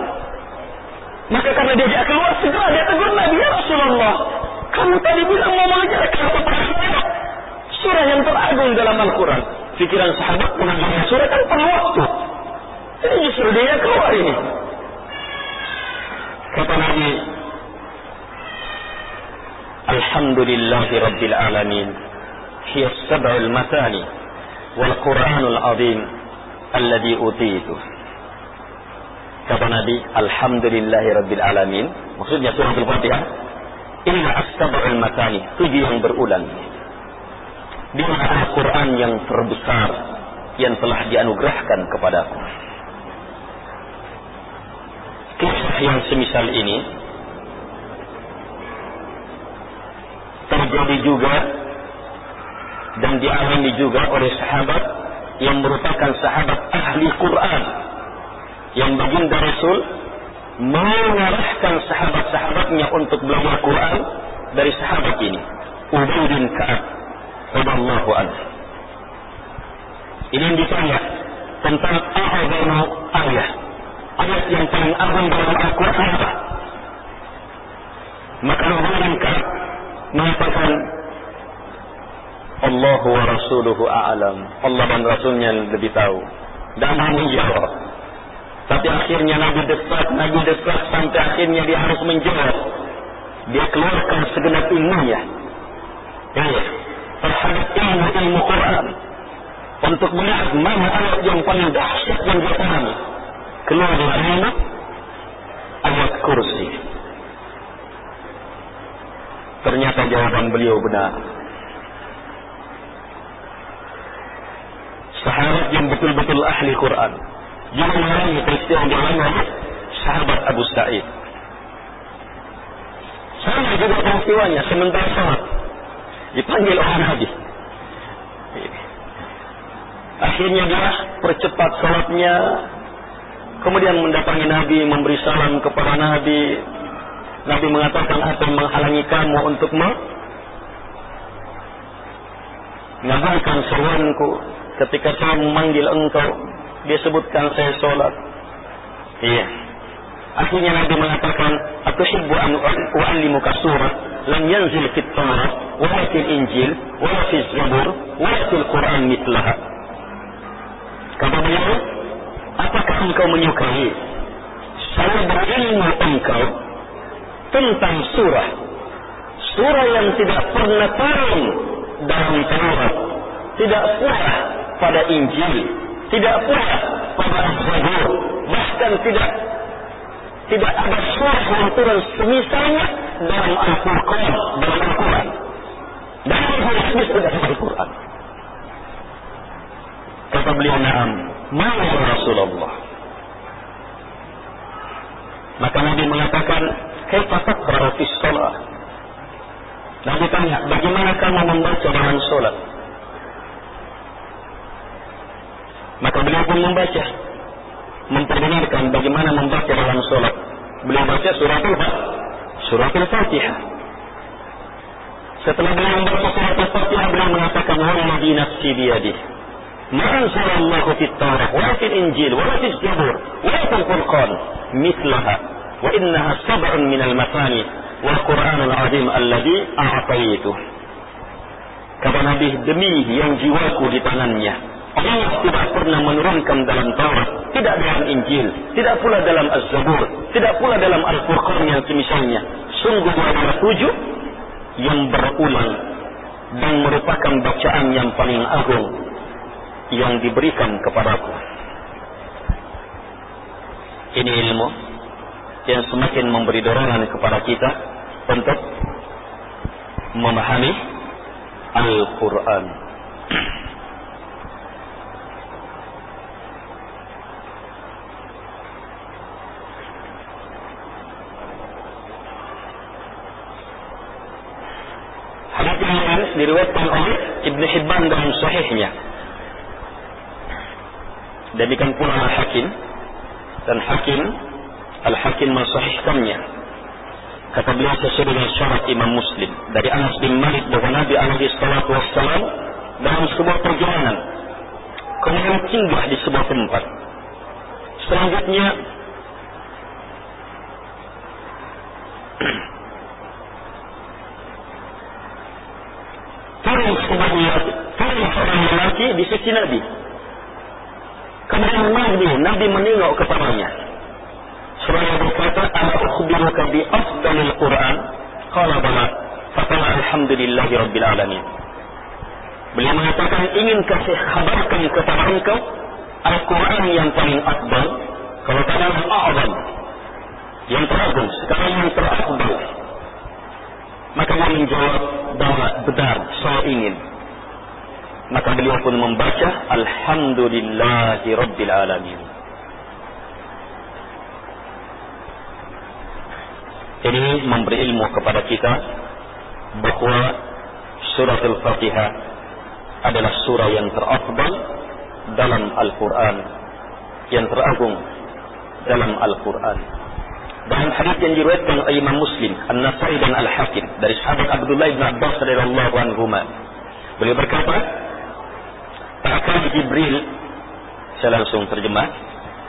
Maka karena dia tidak keluar, segera dia tegur Nabi, Ya Rasulullah, kamu tadi bilang mau mengajarkan kepada saya surah yang teragung dalam Al-Quran. Pikiran sahabat mengajarkan surah kan perlu waktu. Ini justru dia keluar ini. Kata Nabi, Alhamdulillahi Rabbil Alamin. Hiya sab'ul matani wal Qur'anul azim alladhi utitu. Kata Nabi, Alhamdulillahi Rabbil Alamin. Maksudnya surah Al-Fatihah. Inilah as-sab'ul matani. Tujuh yang berulang. Dia Al-Quran yang terbesar yang telah dianugerahkan kepadaku. Kisah yang semisal ini terjadi juga dan dialami juga oleh sahabat yang merupakan sahabat ahli Quran. Yang baginda Rasul mengarahkan sahabat-sahabatnya untuk belajar Quran dari sahabat ini. Ubay bin Ka'ab radhiyallahu anhu. Ini yang ditanya tentang a'zamu ayat ayat yang paling agung dalam Al-Quran maka Ubay Ka'ab mengatakan Allah wa rasuluhu a'lam. Allah dan rasulnya lebih tahu. Dan menjawab. Tapi akhirnya Nabi desak, Nabi desak sampai akhirnya dia harus menjawab. Dia keluarkan segenap ilmunya. Ya, terhadap ilmu ilmu Quran. Untuk melihat mana ayat yang paling dahsyat yang dia pahami. Keluar dari ayat ayat kursi. Ternyata jawaban beliau benar. Sahabat yang betul-betul ahli Quran. Juga mengalami peristiwa yang dialami sahabat Abu Sa'id. Sama juga peristiwanya sementara sholat. Dipanggil oleh Nabi. Akhirnya dia percepat sholatnya. Kemudian mendatangi Nabi, memberi salam kepada Nabi, Nabi mengatakan apa yang menghalangi kamu untuk mengabaikan seruanku ketika saya memanggil engkau dia sebutkan saya sholat. Iya. Akhirnya Nabi mengatakan atuhibbu an u'allimuka surah lam yanzil fit Taurat wa fil Injil wa fil Zabur wa fil Quran mitlaha kata beliau apakah engkau menyukai saya berilmu engkau tentang surah? Surah yang tidak pernah turun dalam Taurat tidak pula pada Injil tidak pula pada Zabur bahkan tidak tidak ada surah yang turun semisalnya dalam Al-Quran dalam Al-Quran dalam hadis dalam Al-Quran kata beliau na'am mana Rasulullah maka Nabi mengatakan Kaifa taqra'u fi shalah? Nabi tanya, bagaimana kamu membaca dalam solat? Maka beliau pun membaca, memperdengarkan bagaimana membaca dalam solat. Beliau baca surat. Surat al-Fatihah. Setelah beliau membaca surat al-Fatihah, beliau mengatakan, Walladhi nafsi biyadih. Ma anzalallahu fit Taurat, wa fil Injil, wa fil Zabur, wa fil Furqan, mithlaha wa innaha sab'un minal masani wal Qur'anul azim alladhi a'taitu. Kata Nabi, demi yang jiwaku di tangannya. Allah tidak pernah menurunkan dalam Taurat, tidak dalam Injil, tidak pula dalam Az-Zabur, tidak pula dalam Al-Furqan yang semisalnya. Sungguh adalah tujuh yang berulang dan merupakan bacaan yang paling agung yang diberikan kepadaku. Ini ilmu yang semakin memberi dorongan kepada kita untuk memahami Al-Quran. Hadis ini diriwayatkan oleh Ibn Hibban dalam sahihnya. Demikian pula Al-Hakim dan Hakim Al-Hakim mensahihkannya Kata beliau sesuai dengan syarat Imam Muslim dari Anas bin Malik bahwa Nabi alaihi salatu wassalam dalam sebuah perjalanan kemudian singgah di sebuah tempat. Selanjutnya [clears throat] turun sebuah lelaki, turun seorang lelaki di sisi Nabi. Kemudian Nabi, Nabi menengok kepadanya. Seraya berkata, Ana ukhbiruka bi afdalil Quran. Qala bala. Fakala alhamdulillahi rabbil alamin. Beliau mengatakan ingin kasih kabarkan kepada engkau Al-Quran yang paling afdal. Kalau tadi yang yang teragung, sekarang yang terafdal. Maka dia menjawab bahwa benar, saya ingin. Maka beliau pun membaca Alhamdulillahi Rabbil Alamin. Ini memberi ilmu kepada kita bahwa surat Al-Fatihah adalah surah yang terafdal dalam Al-Quran yang teragung dalam Al-Quran dalam hadis yang diriwayatkan oleh Imam Muslim An-Nasai dan Al-Hakim dari sahabat Abdullah bin Abbas radhiyallahu anhu beliau berkata Pakar Jibril saya langsung terjemah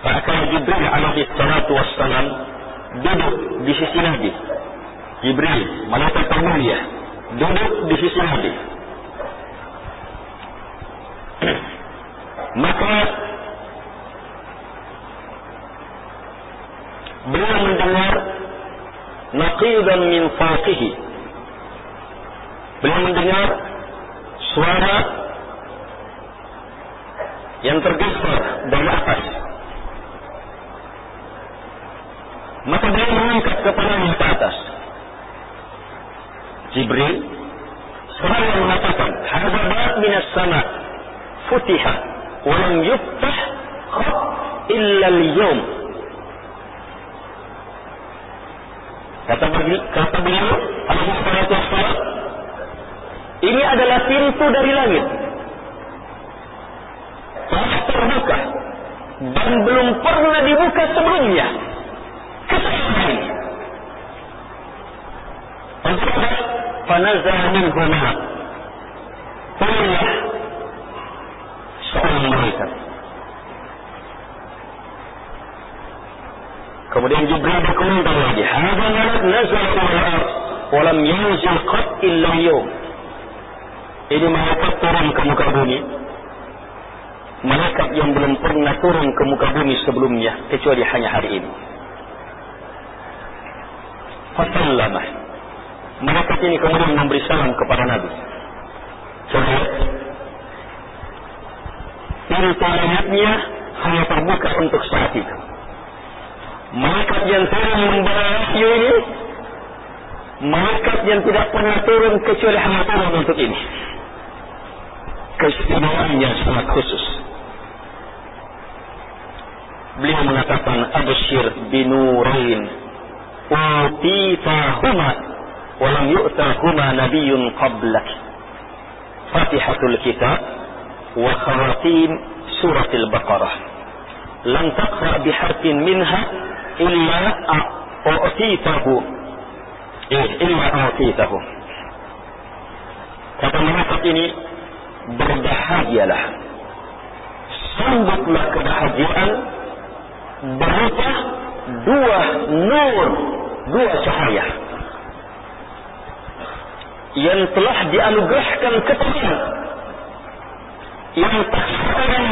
Pakar Jibril alaihi salatu wassalam duduk di sisi Nabi. Jibril malaikat termulia duduk di sisi Nabi. [clears throat] Maka beliau mendengar naqidan min fawqihi. Beliau mendengar suara yang tergeser dari atas. Maka beliau mengangkat kepalanya ke atas. Jibril seraya mengatakan hadza minas sama futiha wa lam illa al-yawm Kata beliau, kata beliau, ini adalah pintu dari langit. Telah terbuka dan belum pernah dibuka sebelumnya. Fanazah min huma. Turunlah seorang malaikat. Kemudian Jibril berkomentar lagi, "Hadza malak nazala ila al-ard wa lam yanzil qat illa yawm." Ini malaikat turun ke muka bumi. Malaikat yang belum pernah turun ke muka bumi sebelumnya kecuali hanya hari ini. Fasallama. Malaikat ini kemudian memberi salam kepada Nabi. Coba Pintu langitnya hanya terbuka untuk saat itu. Malaikat yang turun membawa wahyu ini Malaikat yang tidak pernah turun kecuali hanya turun untuk ini. Keistimewaannya sangat khusus. Beliau mengatakan Abshir binurain Utitahuma Walam yu'tahuma nabiyun qablak. Fatihatul kitab Wa khawatim suratil baqarah. Lam taqra biharfin minha illa a'titahu eh illa a'titahu kata malaikat ini berbahagialah sambutlah kebahagiaan berupa dua nur dua cahaya yang telah dianugerahkan kepadamu yang tak seorang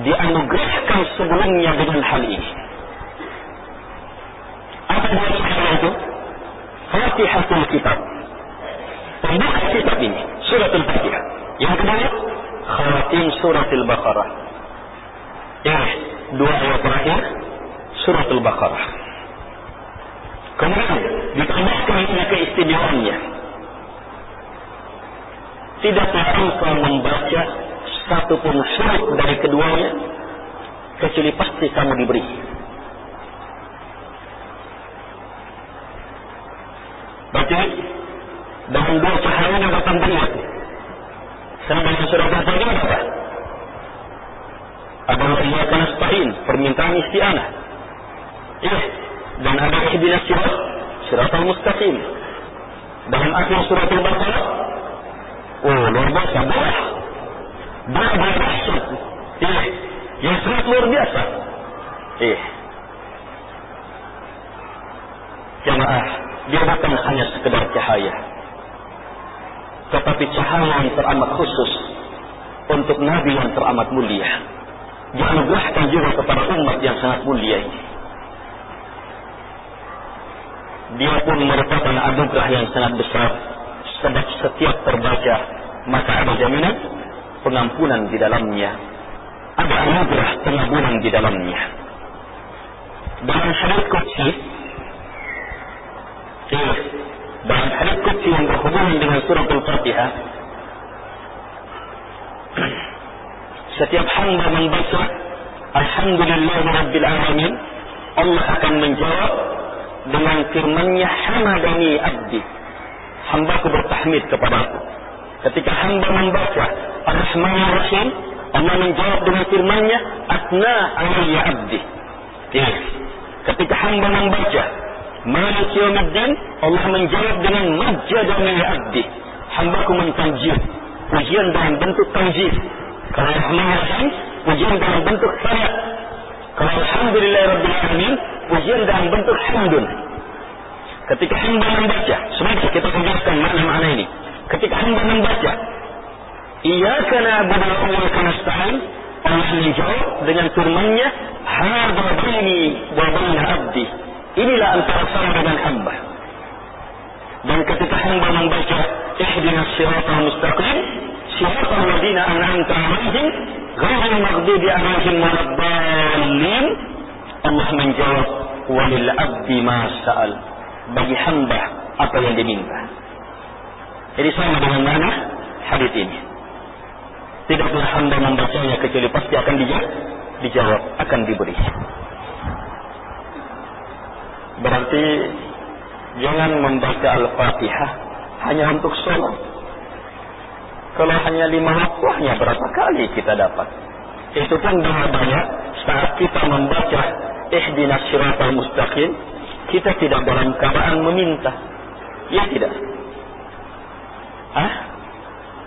dianugerahkan sebelumnya dengan hal ini. Apa dua cahaya itu? Fatihatul Kitab. Pembuka kitab ini, surat Al-Fatihah. Yang kedua, khawatim surat Al-Baqarah. Ya, dua ayat terakhir, surat Al-Baqarah. Kemudian, ditambahkan ini keistimewaannya. Tidaklah engkau membaca satu pun syarat dari keduanya kecuali pasti kamu diberi. Berarti dengan dua cahaya yang akan beriak. Sedangkan surah Al-Fatihah apa? Adalah ia nasta'in, permintaan isti'anah. Ya, dan ada ihdinas sirat siratal mustaqim. Dalam akhir surat Al-Baqarah, oh luar biasa, banyak. Banyak banyak dahsyat. Iya, yang sangat luar biasa. Iya. Jamaah, dia bukan hanya sekedar cahaya. Tetapi cahaya yang teramat khusus untuk Nabi teramat mulia. Dianugerahkan juga kepada umat yang sangat mulia ini. Dia pun merupakan anugerah yang sangat besar. Sebab setiap terbaca, maka ada jaminan pengampunan di dalamnya. Ada anugerah pengampunan di dalamnya. Dalam hadis Qudsi, dalam hadis Qudsi yang berhubungan dengan surat Al-Fatihah, setiap hamba membaca Alhamdulillah Rabbil Alamin Allah akan menjawab dengan firman-Nya hamadani abdi. Hambaku bertahmid kepadaku ketika hamba membaca Ar-Rahman Allah menjawab dengan firman-Nya asna alayya abdi. Ya. ketika hamba membaca Malik Yawmiddin Allah menjawab dengan majjadani abdi. Hambaku mentanjir. Pujian dalam bentuk tanjir kalau Rahman Rahim, pujian dalam bentuk sana. Kalau Alhamdulillah Rabbil Alamin, pujian dalam bentuk hamdun. Ketika hamba membaca, sebentar kita jelaskan makna-makna ini. Ketika hamba membaca, Iyaka na'budu wa iyyaka nasta'in, Allah menjawab dengan firman-Nya, "Hadza baini wa baina abdi." Inilah antara saya dengan hamba. Dan ketika hamba membaca, "Ihdinas siratal mustaqim," صراط الذين أنعمت عليهم غير المغضوب عليهم ولا الضالين Allah menjawab walil abdi ma sa'al bagi hamba apa yang diminta jadi sama dengan mana hadis ini tidak boleh hamba membacanya kecuali pasti akan dijawab, dijawab akan diberi berarti jangan membaca al-fatihah hanya untuk sholat kalau hanya lima waktu hanya berapa kali kita dapat? Itu pun banyak saat kita membaca ihdinas siratal mustaqim, kita tidak dalam keadaan meminta. Ya tidak. Ah?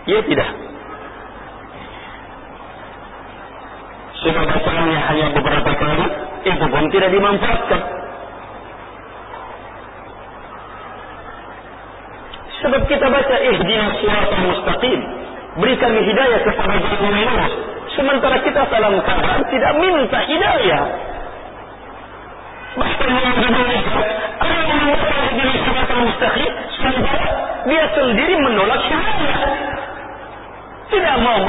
Ya tidak. Sudah bacaannya hanya beberapa kali, itu pun tidak dimanfaatkan. Sebab kita baca ihdinas siratal mustaqim. Berikan hidayah kepada jalan yang lurus. Sementara kita dalam keadaan tidak minta hidayah. Bahkan yang Indonesia, ada yang mengatakan ihdinas siratal mustaqim, sementara dia sendiri menolak syahadat. Tidak mau.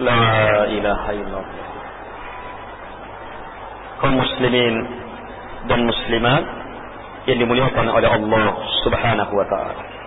La ilaha illallah kaum muslimin dan muslimat yang dimuliakan oleh Allah Subhanahu wa taala.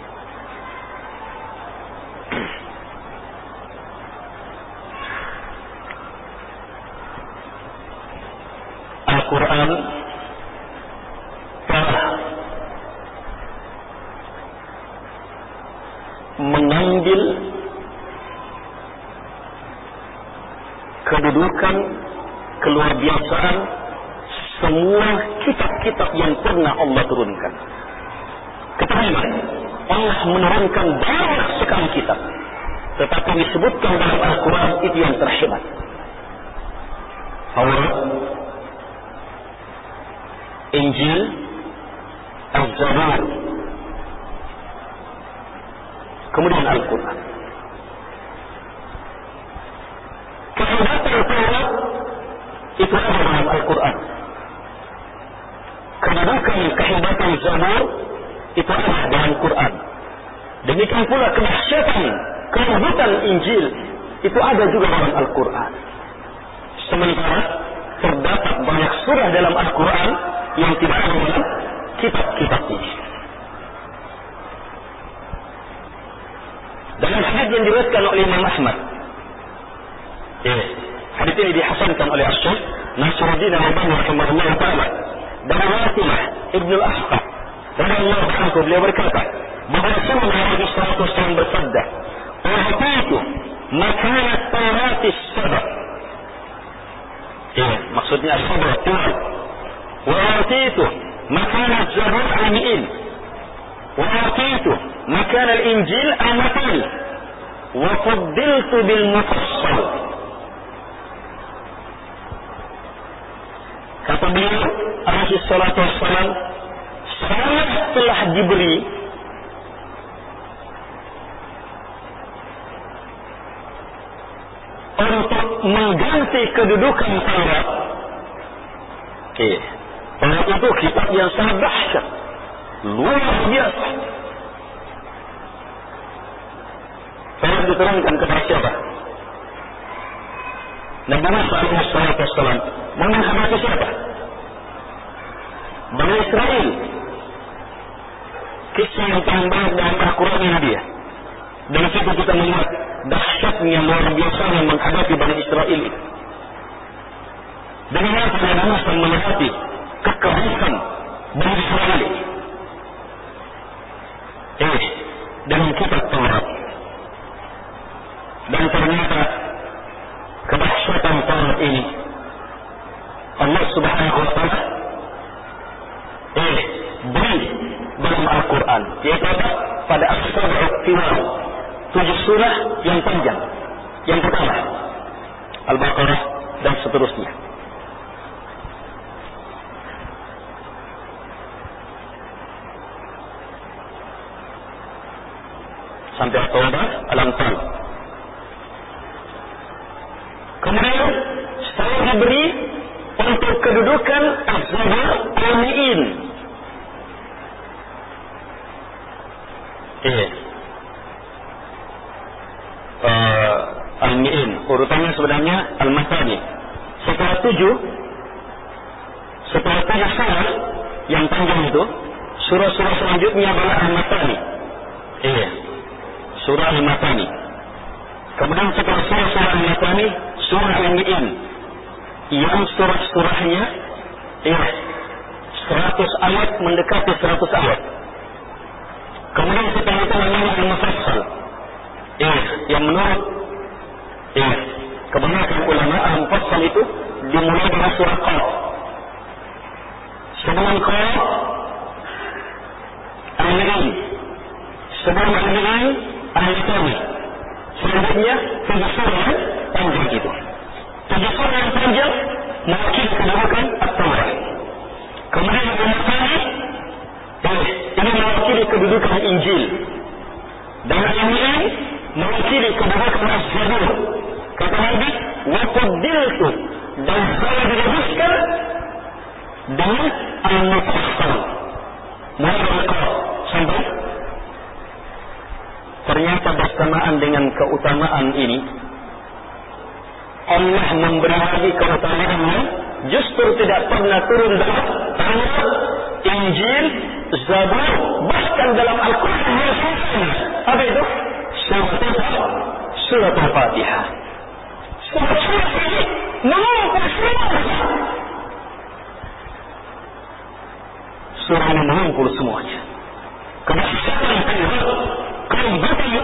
Taurat itu kitab yang sangat dahsyat, luar biasa. Taurat diturunkan kepada siapa? Nabi Musa alaihi menghadapi siapa? Bani Israel. Kisah yang paling banyak dalam Al-Quran ini dia. Dan situ kita melihat dahsyatnya luar biasa yang menghadapi Bani Israel itu. Dengan apa Nabi Musa melewati kekerasan Bani Israel ini.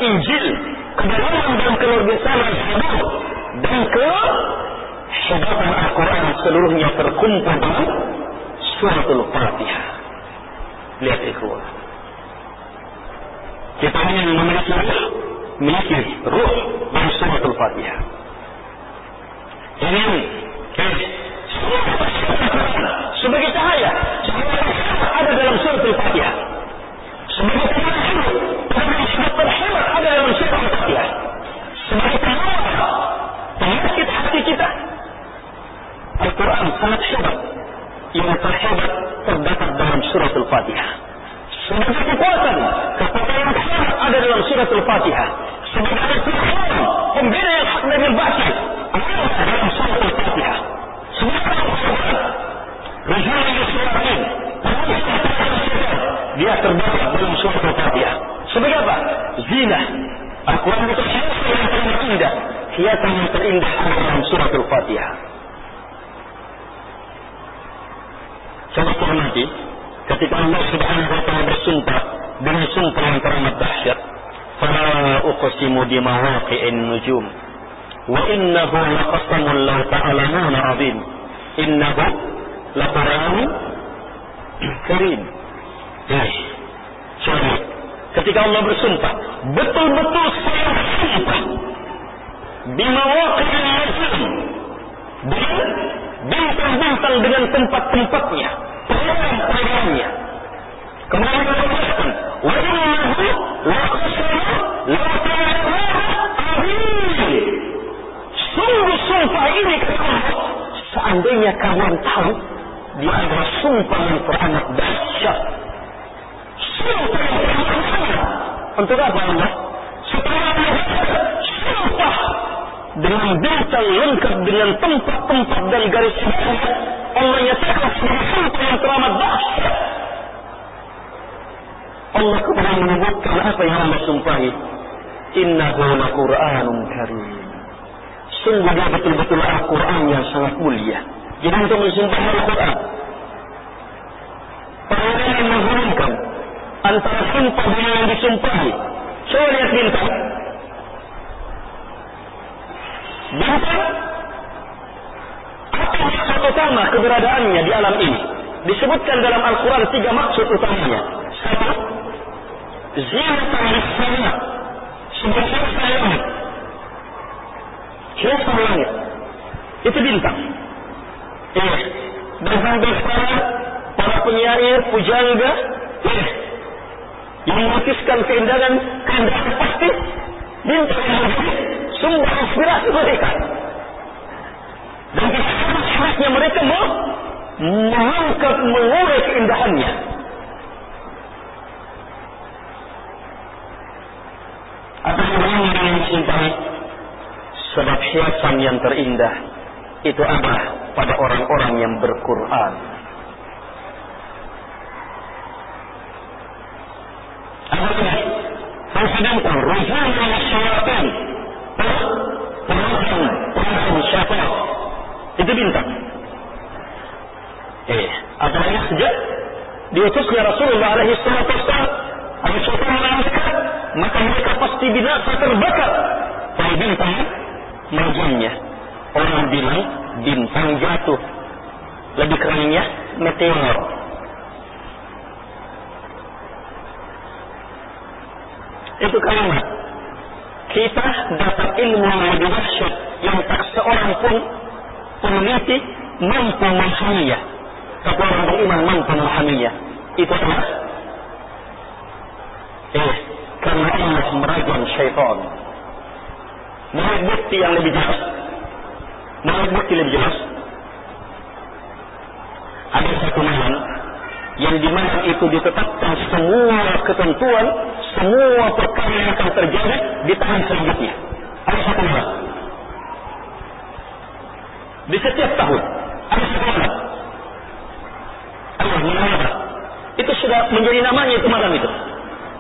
Injil, kedalaman dan keluargaan Zabur, dan ke hebatan Al-Quran seluruhnya terkumpul dalam suratul Fatihah. Lihat ikhwan. Kita yang memiliki ruh, memiliki ruh dari suratul Fatihah. Ini eh, sebagai cahaya, ada dalam suratul Fatihah. Sebagai cahaya, ada dalam suratul Fatihah. Sebagai cahaya, penyakit hati kita. Al-Quran sangat hebat. Yang terhebat terdapat dalam surat Al-Fatihah. Sebagai kekuatan, kekuatan yang hebat ada dalam surat Al-Fatihah. Sebagai kekuatan, pembeda yang hak dan yang batil. Ada dalam surat Al-Fatihah. Sebagai kekuatan, Rizal yang disuratin, dia terdapat dalam surat Al-Fatihah. Sebagai apa? Zina. Al-Quran itu hiasan yang paling indah. Hiasan yang terindah dalam surat Al-Fatihah. Coba cermati ketika Allah Subhanahu wa taala bersumpah dengan sumpah yang teramat dahsyat. Fala uqsimu bi mawaqi'in nujum wa innahu laqasamun law ta'lamuna 'azim. Innahu laquran karim. Ketika Allah bersumpah, betul-betul saya bersumpah di mawaqi'il najm dengan bintang-bintang dengan tempat-tempatnya, peran-perannya. Kemudian Allah katakan, wa innahu la Sungguh sumpah ini kata seandainya kalian tahu dia adalah sumpah yang teramat dahsyat. Sumpah yang teramat. Untuk apa Allah? Supaya sumpah dengan bintang lengkap dengan tempat-tempat dan garis garis Allah nyatakan sebagai sumpah yang teramat dahsyat. Allah kemudian menyebutkan apa yang Allah sumpahi. Innahu Quranun karim. Sungguh dia betul-betul Al-Quran yang sangat mulia. Jadi untuk mensumpah Al-Quran. Perbedaan yang menghubungkan antara sumpah dengan yang disumpahi. Coba lihat bintang. Bintang apa maksud utama keberadaannya di alam ini? Disebutkan dalam Al-Quran tiga maksud utamanya. Satu, zinatan lisana hiasan langit. Hiasan langit. Itu bintang. Iya. Dan sampai sekarang para penyair, pujangga, iya. Melukiskan keindahan, keindahan pasti bintang yang sumber inspirasi mereka. Dan kisah mereka mau mengangkat, mengurai keindahannya. Apa sebenarnya yang dicintai? Sebab hiasan yang terindah itu ada pada orang-orang yang berquran. Artinya, Fasadankun, Rujul dan Syaitan. Perlahan, perlahan syaitan. Itu bintang. Eh, apalagi sejak diutusnya Rasulullah alaihi salatu wassalam, syaitan mengangkat, maka mereka pasti binasa terbakar. Oleh bintang majemnya. Orang bilang bintang jatuh. Lebih kerennya meteor. Itu kalimat. Kita dapat ilmu yang lebih dahsyat yang tak seorang pun peneliti mampu memahaminya. Tapi orang beriman mampu memahaminya. Itu adalah eh, karena Allah merajam syaitan. Mau bukti yang lebih jelas? Mau bukti lebih jelas? Ada satu malam yang di mana itu ditetapkan semua ketentuan, semua perkara yang akan terjadi di tahun selanjutnya. Ada satu malam. Di setiap tahun ada satu malam. Allah malam Itu sudah menjadi namanya itu malam itu.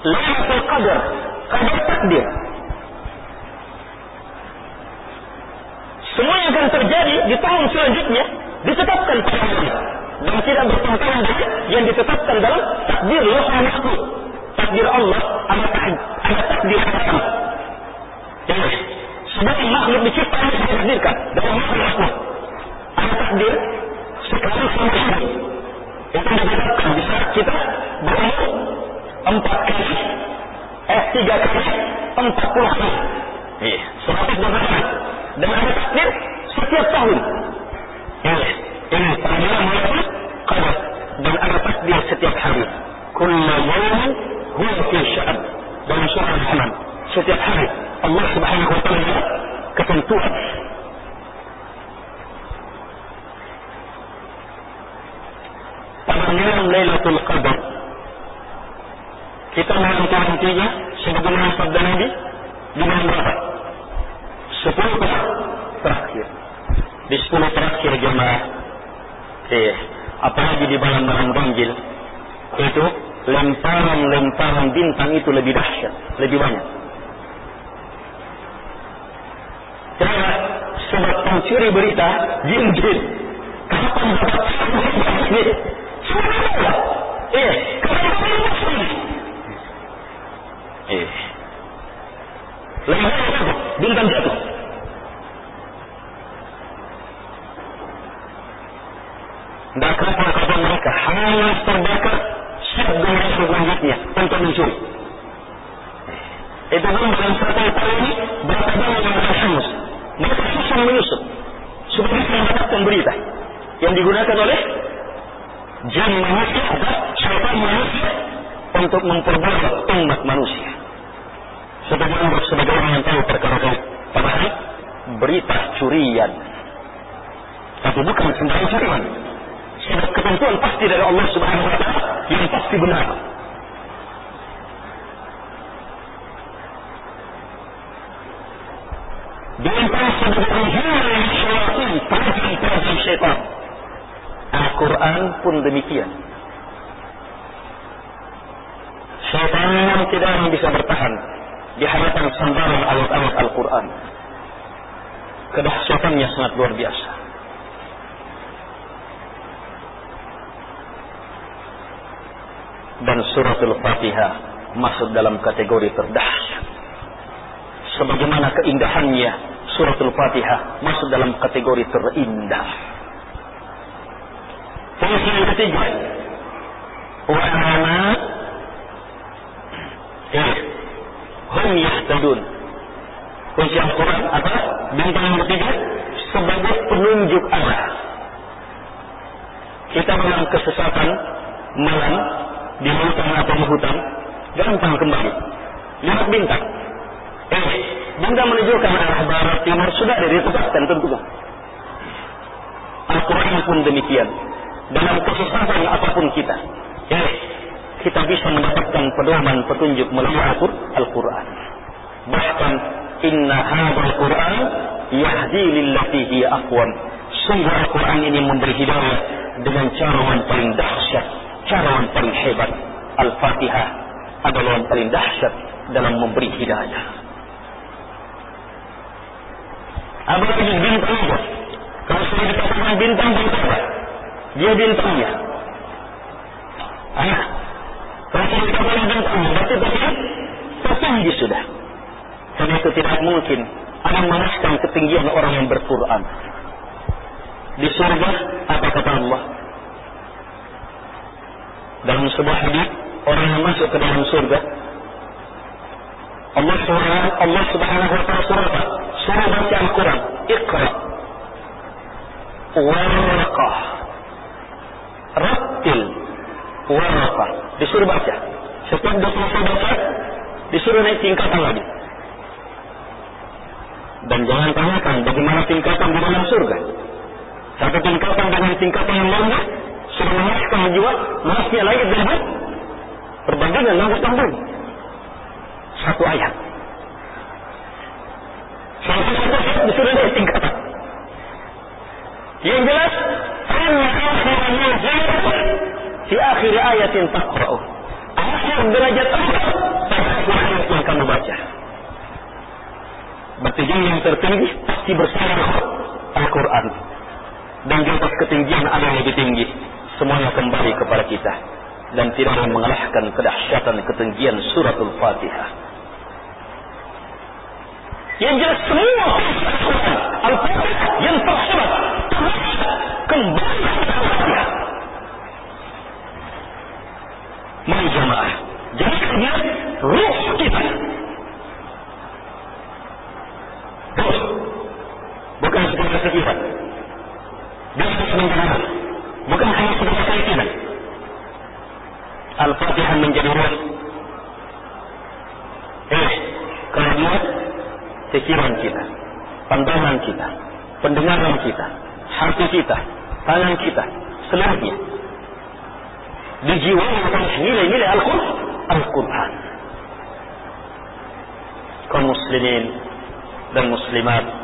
Lailatul Qadar, qadar takdir. Semua yang akan terjadi di tahun selanjutnya ditetapkan pada hari dan tidak bertentangan dengan yang ditetapkan dalam takdir Lauhul Mahfuz. Takdir Allah ada takdir Allah. Ya, semua makhluk dicipta yang ditakdirkan dalam Mahfuz. Ada takdir sekarang hari. Itu ditetapkan di saat kita berumur empat kali, eh tiga kali, empat puluh kali. Iya, seratus berapa? Dan ada takdir setiap tahun. Iya, ini panggilan mulai qadar dan ada takdir setiap hari. Kullu yawmin huwa fi sya'an. Dalam surah Al-Hanan, setiap hari Allah Subhanahu wa taala ketentuan pada malam Lailatul Qadar kita menanti-nantinya sebagaimana sabda Nabi di berapa? Sepuluh terakhir. Di sepuluh terakhir jemaah. Eh, apalagi di malam-malam ganjil itu lemparan-lemparan bintang itu lebih dahsyat, lebih banyak. Kenapa? Sebab pencuri berita jin-jin. Kapan dapat ini? Sudah Iya, Eh. Lembaga jatuh, bintang jatuh. Tidak kapal-kapal mereka hanya terbakar siap generasi selanjutnya untuk mencuri. Itu pun dalam satu tahun ini berapa banyak yang terhamus. Mereka susah menyusup. Supaya bisa mendapatkan berita yang digunakan oleh jin manusia atau syaitan manusia untuk memperbuat umat manusia. Sebagaimana sebagai orang yang tahu perkara padahal berita curian. Tapi bukan sembarang curian. Sebab ketentuan pasti dari Allah Subhanahu wa taala yang pasti benar. Di antara sebagai yang syaitan, perasaan-perasaan syaitan. Al-Quran pun demikian. Syaitan tidak akan bisa bertahan di hadapan sambaran ayat-ayat Al-Quran. Kedahsyatannya sangat luar biasa. Dan suratul Fatihah masuk dalam kategori terdahsyat. Sebagaimana keindahannya suratul Fatihah masuk dalam kategori terindah. Fungsi yang ketiga. Wa'ana eh, hum yahtadun. Kunci Al-Quran apa? Bintang yang ketiga sebagai penunjuk arah. Kita dalam kesesatan malam di hutan atau di hutan, gampang kembali. Lihat bintang. Eh, bintang menunjukkan arah barat timur sudah ada ditetapkan tentu. Al-Quran pun demikian. Dalam kesesatan apa pun kita, eh, kita bisa mendapatkan pedoman petunjuk melalui Al-Quran. Bahkan inna hadzal Quran yahdi lillati hiya aqwam. Sungguh Al-Quran ini memberi hidayah dengan cara yang paling dahsyat, cara yang paling hebat. Al-Fatihah adalah yang paling dahsyat dalam memberi hidayah. Apalagi bintang itu. Kalau sudah dikatakan bintang, bintang apa? Dia bintangnya. Ayah, kalau sudah dikatakan bintang, berarti berarti tertinggi sudah. Karena itu tidak mungkin ada memanaskan ketinggian orang yang berquran. Di surga, apa kata Allah? Dalam sebuah hadis, orang yang masuk ke dalam surga, Allah Subhanahu Allah Subhanahu wa taala surah apa? Surah baca Al-Quran. Iqra. Warqah. Rattil. Warqah. Disuruh baca. Setiap dia selesai baca, disuruh naik tingkatan lagi. Dan jangan tanyakan bagaimana tingkatan di dalam surga. Satu tingkatan dengan tingkatan yang lainnya sudah memasukkan jiwa, masuknya lagi dengan perbandingan langit dan bumi. Satu ayat. Satu ayat disuruh naik tingkatan. Yang jelas, anna akhir akhir ayatin taqra'u. Akhir derajat ayat yang kamu baca. Berarti yang tertinggi pasti bersama Al-Quran. Dan di atas ketinggian ada yang lebih tinggi. Semuanya kembali kepada kita. Dan tidak mengalahkan kedahsyatan ketinggian suratul Fatihah. Yang jelas semua Al-Fatihah yang terhebat kembali kepada. Mari jamaah. Jadikan ruh kita. Terus. Sebagai sekitar. Bisa sementara. Bukan hanya sebagai keyakinan. Al-Fatihah menjadi ruh. Eh, kalau dia pikiran kita, pandangan kita, pendengaran kita, hati kita, tangan kita, seluruhnya dijiwai oleh nilai-nilai Al-Quran. Al-Quran. Kaum muslimin dan muslimat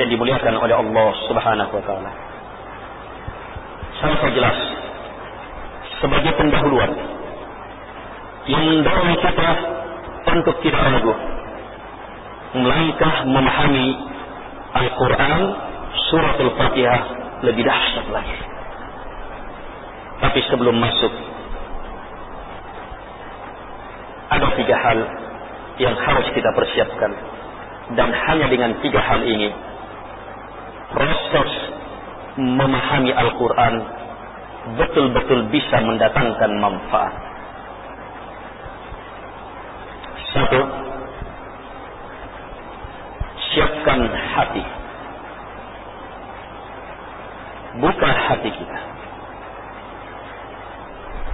yang dimuliakan oleh Allah Subhanahu wa taala. Sangat jelas sebagai pendahuluan yang mendorong kita untuk tidak ragu melangkah memahami Al-Quran surat Al-Fatihah lebih dahsyat lagi. Tapi sebelum masuk ada tiga hal yang harus kita persiapkan dan hanya dengan tiga hal ini proses memahami Al-Quran betul-betul bisa mendatangkan manfaat. Satu, siapkan hati. Buka hati kita.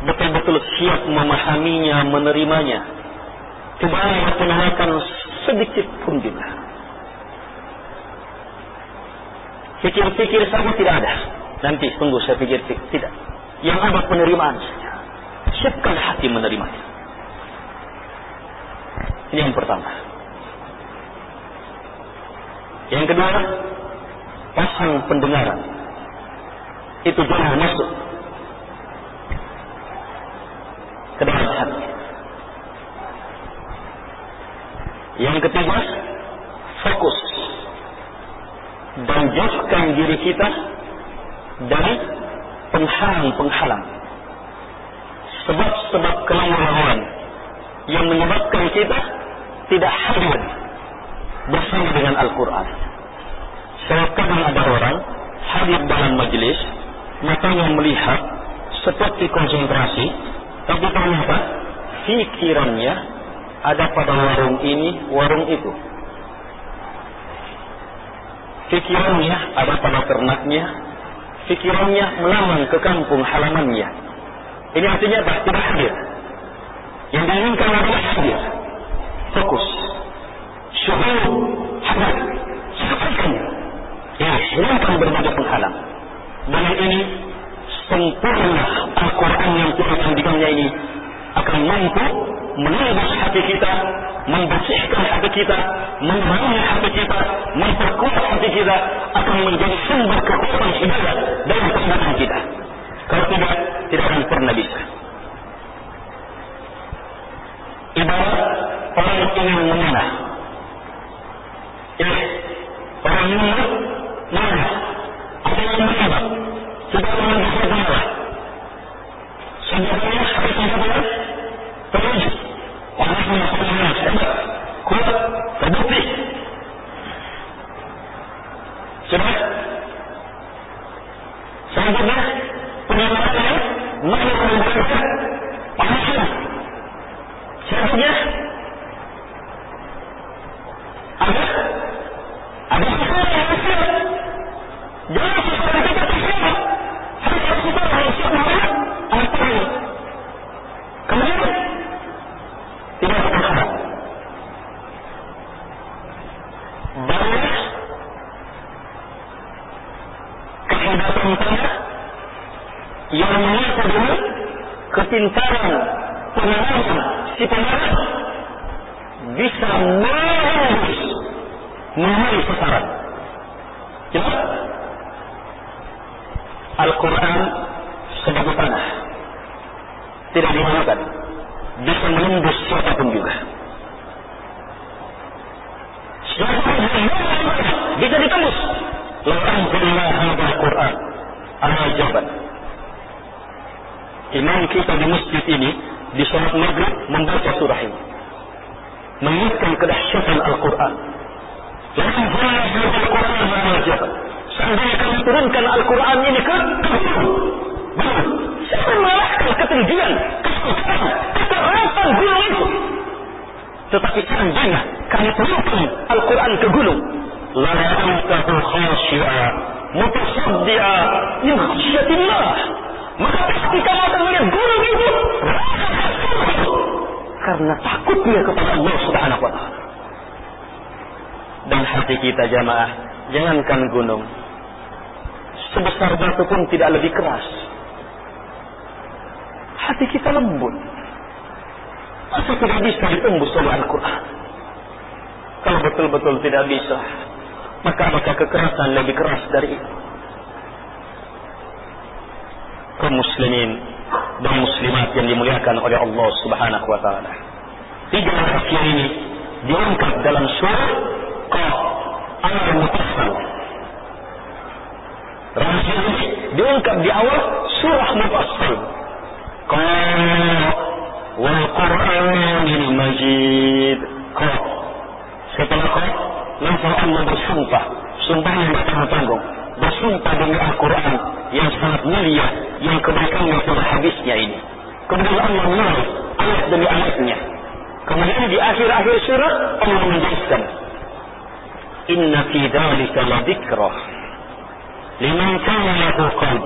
Betul-betul siap memahaminya, menerimanya. Tidak penolakan sedikit pun juga. Pikir-pikir saja tidak ada. Nanti tunggu saya pikir tidak. Yang ada penerimaan saja. Siapkan hati menerimanya. Ini yang pertama. Yang kedua, pasang pendengaran. Itu jangan masuk ke dalam hati. Yang ketiga, fokus dan jauhkan diri kita dari penghalang-penghalang sebab-sebab kelalaian yang menyebabkan kita tidak hadir bersama dengan Al-Quran. Kadang ada orang hadir dalam majelis, matanya melihat seperti konsentrasi, tapi ternyata pikirannya ada pada warung ini, warung itu. Pikirannya ada pada ternaknya, pikirannya melawan ke kampung halamannya. Ini artinya apa? Tidak hadir. Yang diinginkan adalah hadir. Fokus. Syuhud. Hadir. Sampaikan. Ya, hilangkan berbagai penghalang. Dengan ini, sempurna Al-Quran yang Tuhan ini akan mampu menembus hati kita, membersihkan hati kita, membangun hati kita, memperkuat hati kita, akan menjadi sumber kekuatan hidayah dalam kehidupan kita. Kalau tidak, tidak akan pernah bisa. Ibarat orang ingin memanah. Ya, orang memanah. Ada yang menembak. Sudah menembak senjata. Senjatanya harus senjatanya teruji. Orang yang memanah hebat, kuat, terbukti. Sudah? Selanjutnya, penyamarannya, mana yang menggunakan panasan Siapanya? Ada? Ada sesuatu yang hasil. Jangan sesuatu kita tersiap. Harus ada sesuatu yang siap mana? Apa ini? Kemudian, tidak terhalang. Banyak kehebatan tanah yang menyatu dengan kepintaran pengalaman si pemarah bisa menembus mengenai sasaran. Jelas? Al-Quran sebagai tanah tidak digunakan bisa menembus siapa pun juga. Siapa pun bisa ditembus. Lawan Allah Al-Quran Al-Jabat. Imam kita di masjid ini di sholat maghrib membaca surah ini. Mengingatkan kedahsyatan Al-Quran. Lalu Al-Quran. Seandainya kami turunkan Al-Quran ini ke. Siapa mengalahkan ketinggian, keteratan gunung itu? Tetapi seandainya kami turunkan Al-Quran ke gunung. Lalu antahu khasyi'a mutasaddi'a min khasyatillah. Maka pasti kamu akan melihat gunung itu karena takutnya kepada Allah Subhanahu wa taala. Dan hati kita jamaah, jangankan gunung. Sebesar batu pun tidak lebih keras. Hati kita lembut. Masa tidak bisa ditembus oleh Al-Quran? Kalau betul-betul tidak bisa, maka apakah kekerasan lebih keras dari itu? Kaum muslimin dan muslimat yang dimuliakan oleh Allah Subhanahu wa taala. Tiga rahasia ini diungkap dalam surah Qaf Al-Mufassal. Rahasia ini diungkap di awal surah Mufassal. Qaf wal Qur'anil Majid. Qaf. Setelah Qaf, langsung Allah bersumpah. Sumpah yang tak tanggung bersumpah demi Al-Quran yang sangat mulia yang kebaikannya pada habisnya ini. Kemudian Allah menulis ayat demi ayatnya. Kemudian di akhir-akhir surah Allah menjelaskan Inna fi dhalika la dzikrah liman kana lahu qalb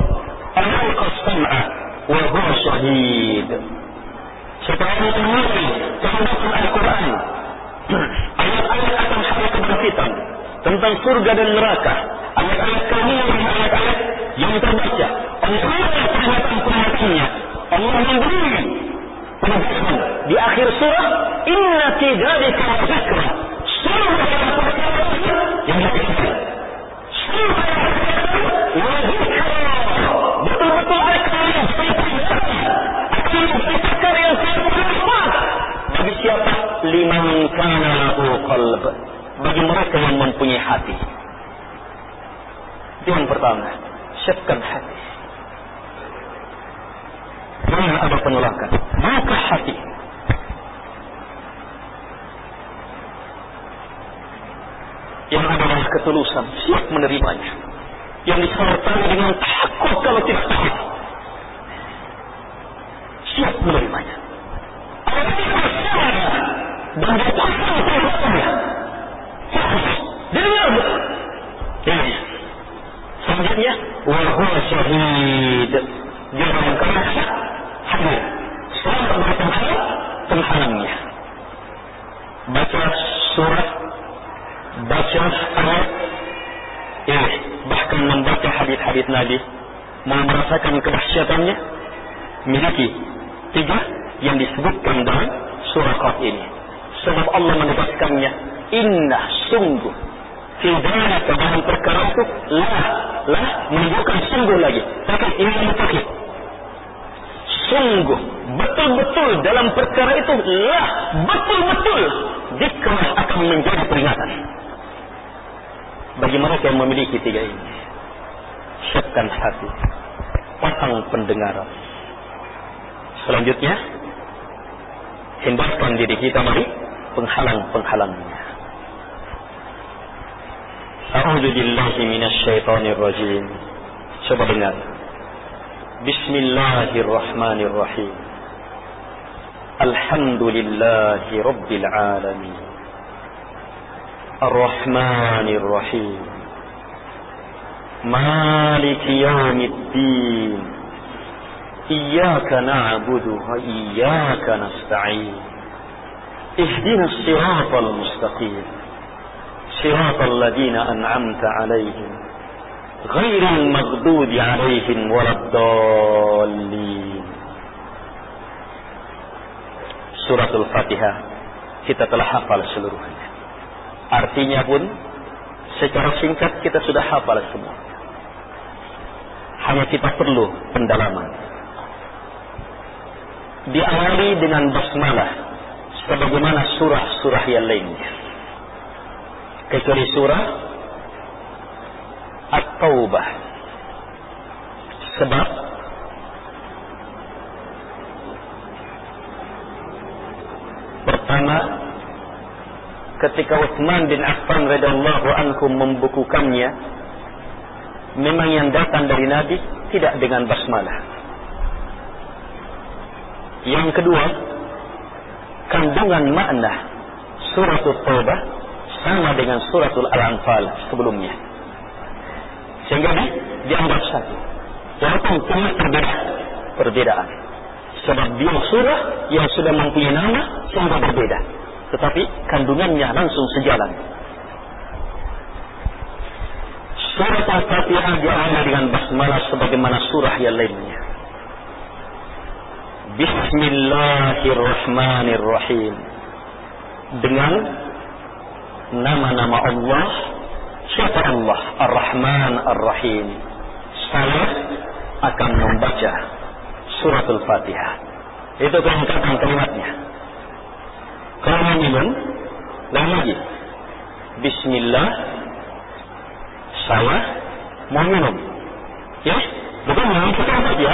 alqa sam'a wa huwa shahid. Setelah mengenai kehendak Al-Quran, ayat-ayat akan hari kebangkitan tentang surga dan neraka, ayat-ayat kami yang ayat-ayat yang terbaca, Allah peringatan-peringatannya, Allah memberi di akhir surah, Inna tidadika wa zikra, surah yang zikra, betul-betul akan menceritakan yang bagi siapa? Liman kana bagi mereka yang mempunyai hati. Itu yang pertama. Siapkan hati. Mana ada penolakan. Maka hati. Yang adalah ketulusan siap menerimanya. Yang disertai dengan takut kalau tidak tahu siap menerimanya. Dan dipasang perbuatannya dengar. Ini. Selanjutnya wahwa syahid. Dia dalam keadaan hadir. Selamat bertengkar penghalangnya baca surat. Baca ayat. Ya bahkan membaca hadis-hadis Nabi. Mau merasakan kedahsyatannya miliki tiga yang disebutkan dalam surah ini. Sebab Allah menegaskannya inna sungguh. Tidak dalam perkara itu lah lah menunjukkan sungguh lagi. Tapi ini mutakhid sungguh betul-betul dalam perkara itu lah betul-betul dikira akan menjadi peringatan. Bagi mereka yang memiliki tiga ini siapkan hati pasang pendengaran selanjutnya hindarkan diri kita dari penghalang-penghalangnya أعوذ بالله من الشيطان الرجيم. شباب الناس. بسم الله الرحمن الرحيم. الحمد لله رب العالمين. الرحمن الرحيم. مالك يوم الدين. إياك نعبد وإياك نستعين. اهدنا الصراط المستقيم. صراط الذين أنعمت عليهم غير المغضوب عليهم ولا الضالين Suratul Fatihah kita telah hafal seluruhnya. Artinya pun secara singkat kita sudah hafal semua. Hanya kita perlu pendalaman. Diawali dengan basmalah sebagaimana surah-surah yang lainnya kecuali surah At-Taubah. Sebab pertama ketika Utsman bin Affan radhiyallahu anhu membukukannya memang yang datang dari Nabi tidak dengan basmalah. Yang kedua, kandungan makna surat At-Taubah sama dengan suratul Al-Anfal sebelumnya. Sehingga di, dianggap satu. Walaupun punya perbedaan. perbedaan. Sebab dia surah yang sudah mempunyai nama sehingga berbeda. Tetapi kandungannya langsung sejalan. Surah Al-Fatihah diawali dengan basmalah sebagaimana surah yang lainnya. Bismillahirrahmanirrahim. Dengan nama-nama Allah. Siapa Allah? Ar-Rahman Ar-Rahim. Saya akan membaca suratul Fatihah itu kelengkapan kalimatnya. Kalau minum lain lagi. Bismillah. Saya mau minum. Ya bukan minum kita saja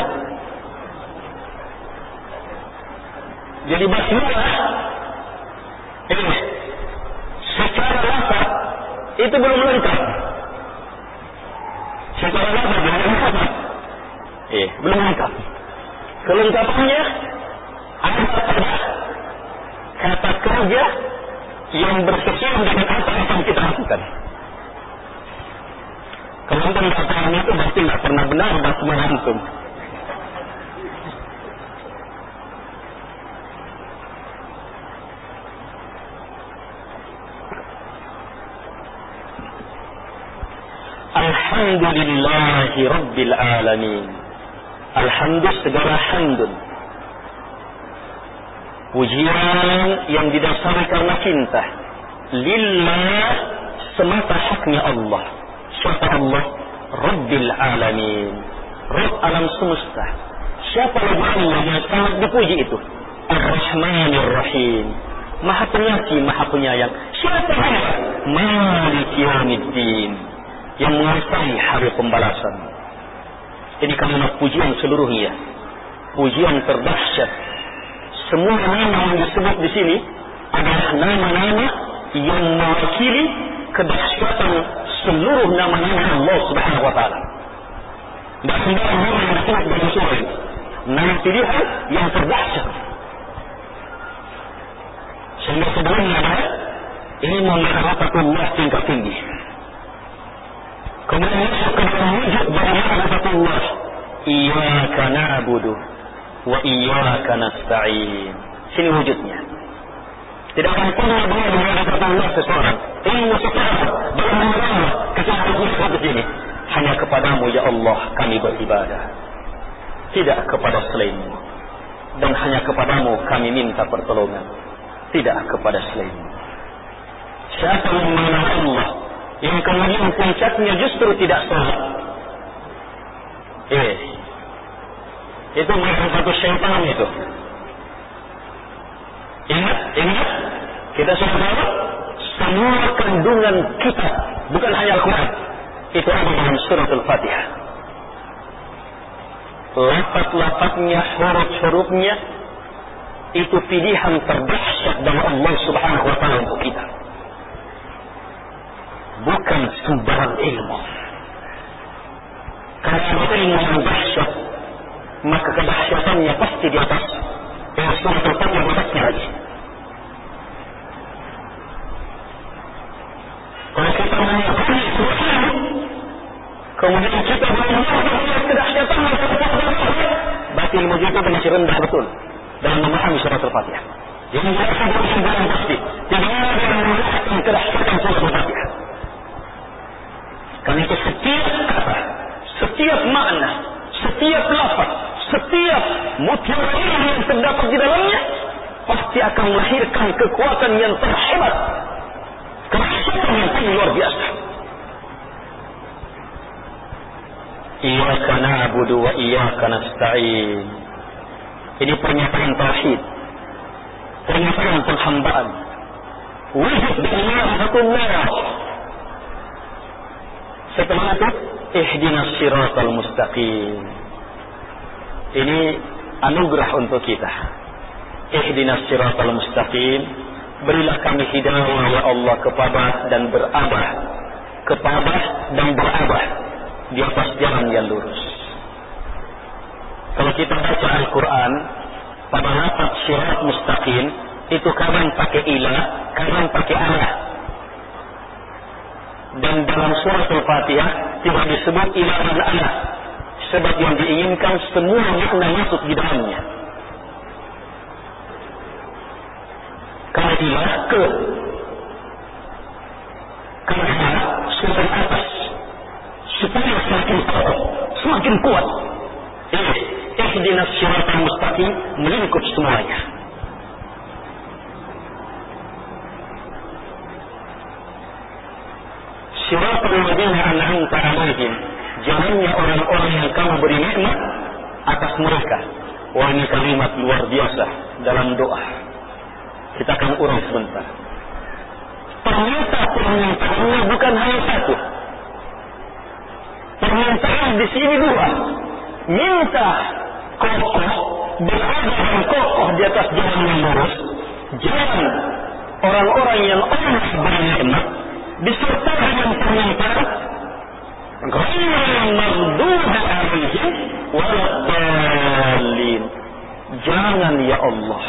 jadi Bismillah. Ini secara lafaz itu belum lengkap. Secara lafaz belum lengkap. Eh, belum lengkap. Kelengkapannya ada pada kata kerja yang bersesuaian dengan apa yang kita lakukan. Kalau katakan itu berarti nggak pernah benar bahasa antum. Alhamdulillahi Rabbil Alamin. Alhamdulillah segala hamdun. Pujian yang didasari karena cinta. Lillah semata haknya Allah. Siapa Allah? Rabbil Alamin. Rabb alam semesta. Siapa lagi Allah yang sangat dipuji itu? Ar-Rahmanir Rahim. Maha pengasih, maha penyayang. Siapa dia? Malik Yawmiddin. Yang menguasai hari pembalasan. Ini karena pujian seluruhnya. Pujian terdahsyat. Semua nama yang disebut di sini adalah nama-nama yang mewakili kedahsyatan seluruh nama-nama Allah Subhanahu wa taala. Dan semua nama yang disebut. Nama pilihan yang terdahsyat. Sehingga sebelumnya ini Allah tingkat tinggi. Kemudian masuk ke dalam wujud dari Allah. Iyaka na'budu wa iyaka nasta'in. Sini wujudnya. Tidak akan pernah boleh mengatakan Allah seseorang. Ilmu seseorang. Kecuali khusus di sini. Hanya kepadamu ya Allah kami beribadah. Tidak kepada selainmu. Dan hanya kepadamu kami minta pertolongan. Tidak kepada selainmu. Siapa yang mengenal Allah yang kemudian puncaknya justru tidak sholat. Eh, itu macam satu syaitan itu. Ingat, ingat, kita sudah semua kandungan kita, bukan hanya Al-Quran, itu ada dalam surat Al-Fatihah. Lafat-lafatnya, huruf-hurufnya, itu pilihan terdahsyat dari Allah Subhanahu wa taala untuk kita. Bukan sembarang ilmu. Karena ilmu yang dahsyat, maka kedahsyatannya pasti di atas yang Al-Fatihah di atasnya lagi. Kalau kita mengakui Quran, kemudian kita melihat kedahsyatan berarti ilmu kita masih rendah betul dalam memahami surat Al-Fatihah. Jadi mereka berusaha yang pasti. Tidak ada yang melihat kedahsyatan surat Al-Fatihah. Karena itu setiap kata, setiap makna, setiap lafaz, setiap mutiara yang terdapat di dalamnya pasti akan melahirkan kekuatan yang terhebat. Kerasukan yang luar biasa. Iyaka na'budu wa iyaka nasta'in. Ini pernyataan tauhid. Pernyataan penghambaan. Wujud dan ma'afatullah Setelah itu Ihdinas siratal mustaqim Ini anugerah untuk kita Ihdinas siratal mustaqim Berilah kami hidayah ya Allah kepada dan berabah kepada dan berabah di atas jalan yang lurus. Kalau kita baca Al-Quran pada lafaz syirat mustaqim itu kadang pakai ilah, kadang pakai Allah. Dan dalam surat Al-Fatihah tidak disebut ilah dan Allah. Sebab yang diinginkan semua makna masuk di dalamnya. Keadilan ke karena sumber atas supaya semakin kokoh, semakin kuat. Eh, ihdinas siratal mustaqim melingkup semuanya. Jalannya orang-orang yang kamu beri nikmat atas mereka. Wah ini kalimat luar biasa dalam doa. Kita akan urang sebentar. Ternyata permintaannya bukan hanya satu. Permintaan di sini dua. Minta kokoh, berada dan kokoh di atas jalan yang lurus. Jalan orang-orang yang Allah beri nikmat permintaan Ghairil maghdubi alaihim waladdallin. Jangan ya Allah.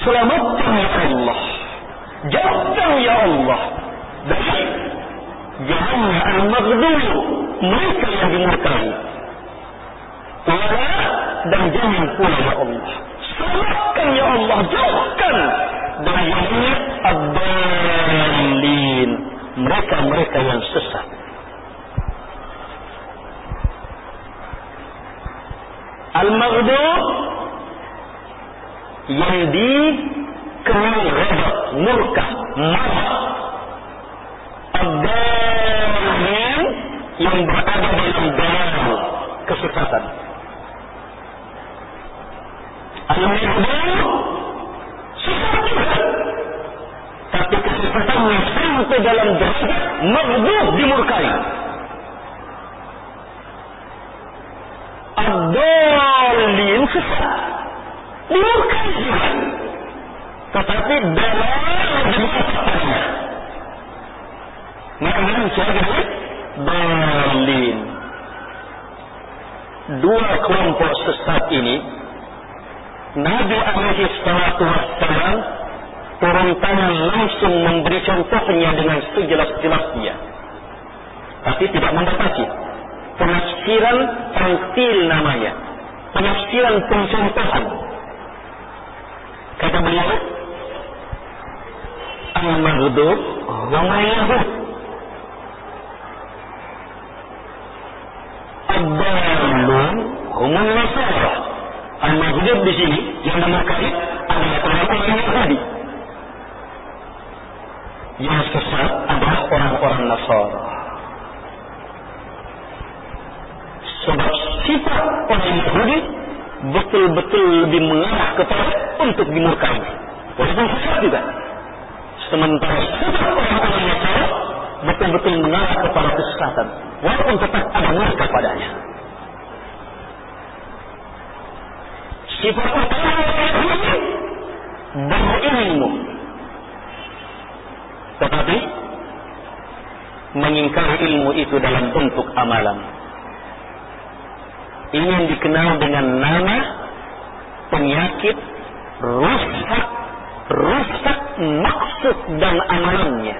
Selamatkan ya Allah. Jauhkan ya Allah dari jahanam al-maghdub mereka yang dimurkai. Wala dan jangan pula ya Allah. Selamatkan ya Allah, jauhkan jahanam ad-dallin. Mereka-mereka yang sesat. Al-maghdub yang dikenal ghadab, murka, marah. Ad-dallin yang berada dalam kesesatan. Al-maghdub sesat juga. Tapi kesesatannya sampai dalam derajat maghdub dimurkai. Ad-dallin sesat. Dimurkai juga. Tetapi dalal dimurkai. Maka manusia adalah dalin. Dua kelompok sesat ini Nabi alaihi salatu wassalam turun tangan langsung memberi contohnya dengan sejelas-jelasnya. Tapi tidak membatasi. Penafsiran tamtil namanya. Penafsiran pencontohan. Kata beliau, Al-Maghdub wa Yahud. Ad-Dallun humun Nasara. Al-Maghdub di sini yang memakai adalah orang-orang Yahudi. Yang sesat adalah orang-orang Nasara. Sebab sifat orang Yahudi betul-betul lebih mengarah kepada untuk dimurkai. Walaupun sesat juga. Sementara orang-orang Nasara betul-betul mengarah kepada kesesatan. Walaupun tetap ada murka padanya. Sifat Yahudi berilmu. Tetapi mengingkari ilmu itu dalam bentuk amalan. Yang dikenal dengan nama penyakit rusak, rusak dan amalannya.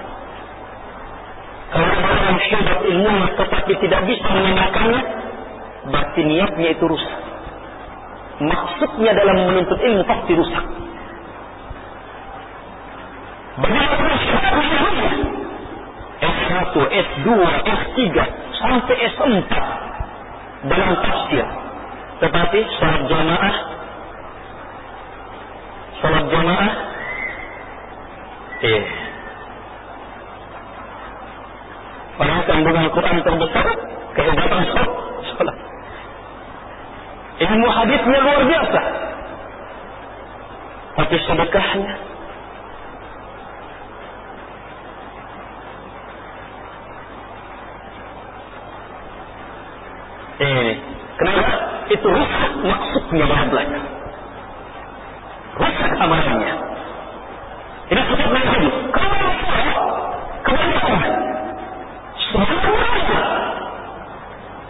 Kalau orang syubat ilmunya tetapi tidak bisa mengenakannya, berarti niatnya itu rusak. Maksudnya dalam menuntut ilmu pasti rusak. Bagaimana syubat ilmunya? S1, S2, S3, sampai S4 dalam tafsir. Tetapi salat jamaah, salat jamaah, eh, Padahal kandungan Quran terbesar kehebatan salat. Ilmu hadisnya luar biasa. Tapi sedekahnya Eh, kenapa? Itu rusak maksudnya dalam belajar. Rusak amalannya. Ini sebut lagi. Kalau kebanyakan semuanya,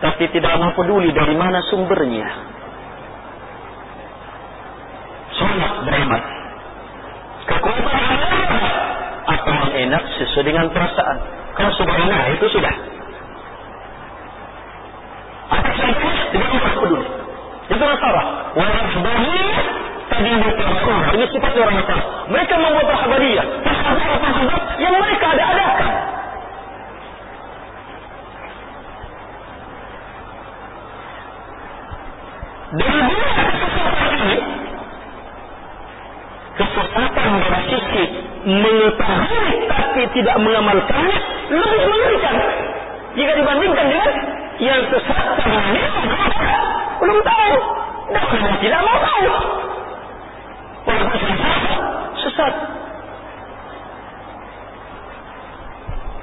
tapi tidak mau peduli dari mana sumbernya. Sangat beremat. Kekuatan atau enak sesuai dengan perasaan. Kalau sudah enak itu sudah. Ada contoh tidak mau peduli. Itu Nasara. Warahbaniyah tadi Nasara. Ini sifat orang Nasara. Mereka membuat rahbaniyah. Sahabat-sahabat yang mereka ada-adakan. Dari dua kesesatan ini, kesesatan dari sisi mengetahui tapi tidak mengamalkannya lebih mengerikan jika dibandingkan dengan yang sesat ini belum tahu dan memang tidak mau tahu. Walaupun sesat. Sesat.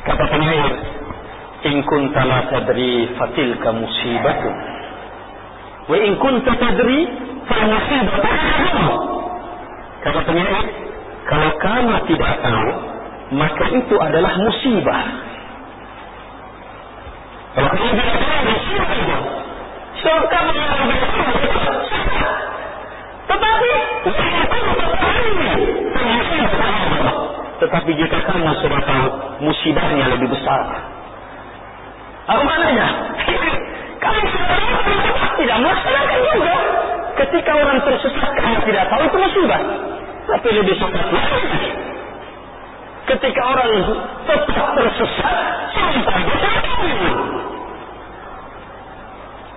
Kata penyair in kunta la tadri fatilka musibatun. Wa in kunta tadri musibatun kata penyair kalau kamu tidak tahu maka itu adalah musibah kalau kamu tidak tahu musibah itu so kamu kamu sudah tahu musibahnya lebih besar. Apa maknanya? Kamu sudah tahu tidak melaksanakan juga. Ketika orang tersesat kamu tidak tahu itu musibah. Tapi lebih sesat lagi. Ketika orang tetap tersesat sampai bertahu.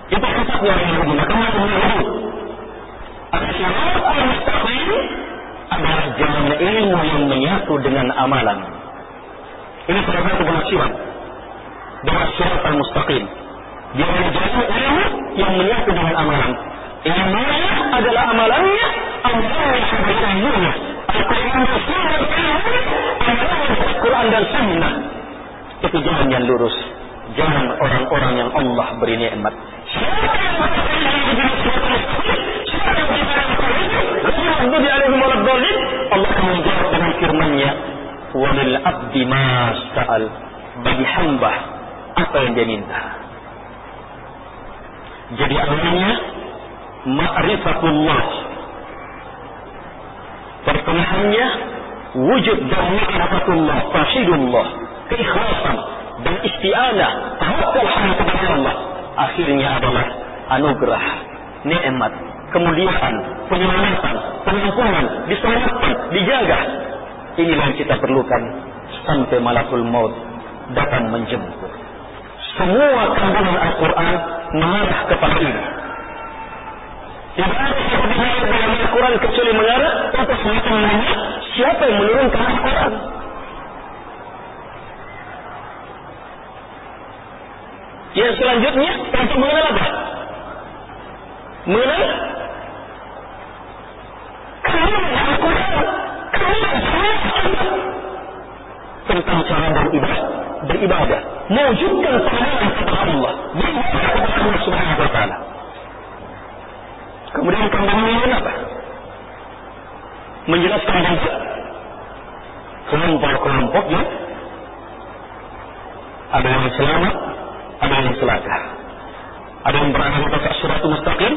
Itu orang yang menggunakan ilmu. Asyaraat al-mustaqim jalan ilmu yang menyatu dengan amalan. Ini salah satu penafsiran syarat al-mustaqim. Jalan ilmu yang menyatu dengan amalan. Ilmunya adalah amalannya, amalannya adalah ilmunya. Al-Quran dan Sunnah Quran dan Sunnah. Itu jalan yang lurus. Jalan orang-orang yang Allah beri nikmat. Siapa yang Allah akan menjawab dengan firman-Nya, "Walil abdi ma sa'al." Bagi hamba apa yang dia minta. Jadi awalnya ma'rifatullah. Pertengahannya wujud dan ma'rifatullah, tauhidullah, keikhlasan dan isti'anah, tawakal hanya kepada Allah. Akhirnya adalah anugerah, nikmat, kemuliaan, penyelamatan, pengampunan, diselamatkan, dijaga. Inilah yang kita perlukan sampai malakul maut datang menjemput. Semua kandungan Al-Quran mengarah kepada ini. Tidak ada yang dimaksud dalam Al-Quran kecuali mengarah untuk semakin siapa yang menurunkan Al-Quran. Yang selanjutnya untuk mengenal apa? Mengenal tentang cara beribadah, beribadah, mewujudkan kepada Allah, beribadah kepada Allah Subhanahu wa taala. Kemudian kandungannya apa? Menjelaskan juga kelompok-kelompok yang ada yang selamat, ada yang celaka. Ada yang berada di atas asyiratul mustaqim,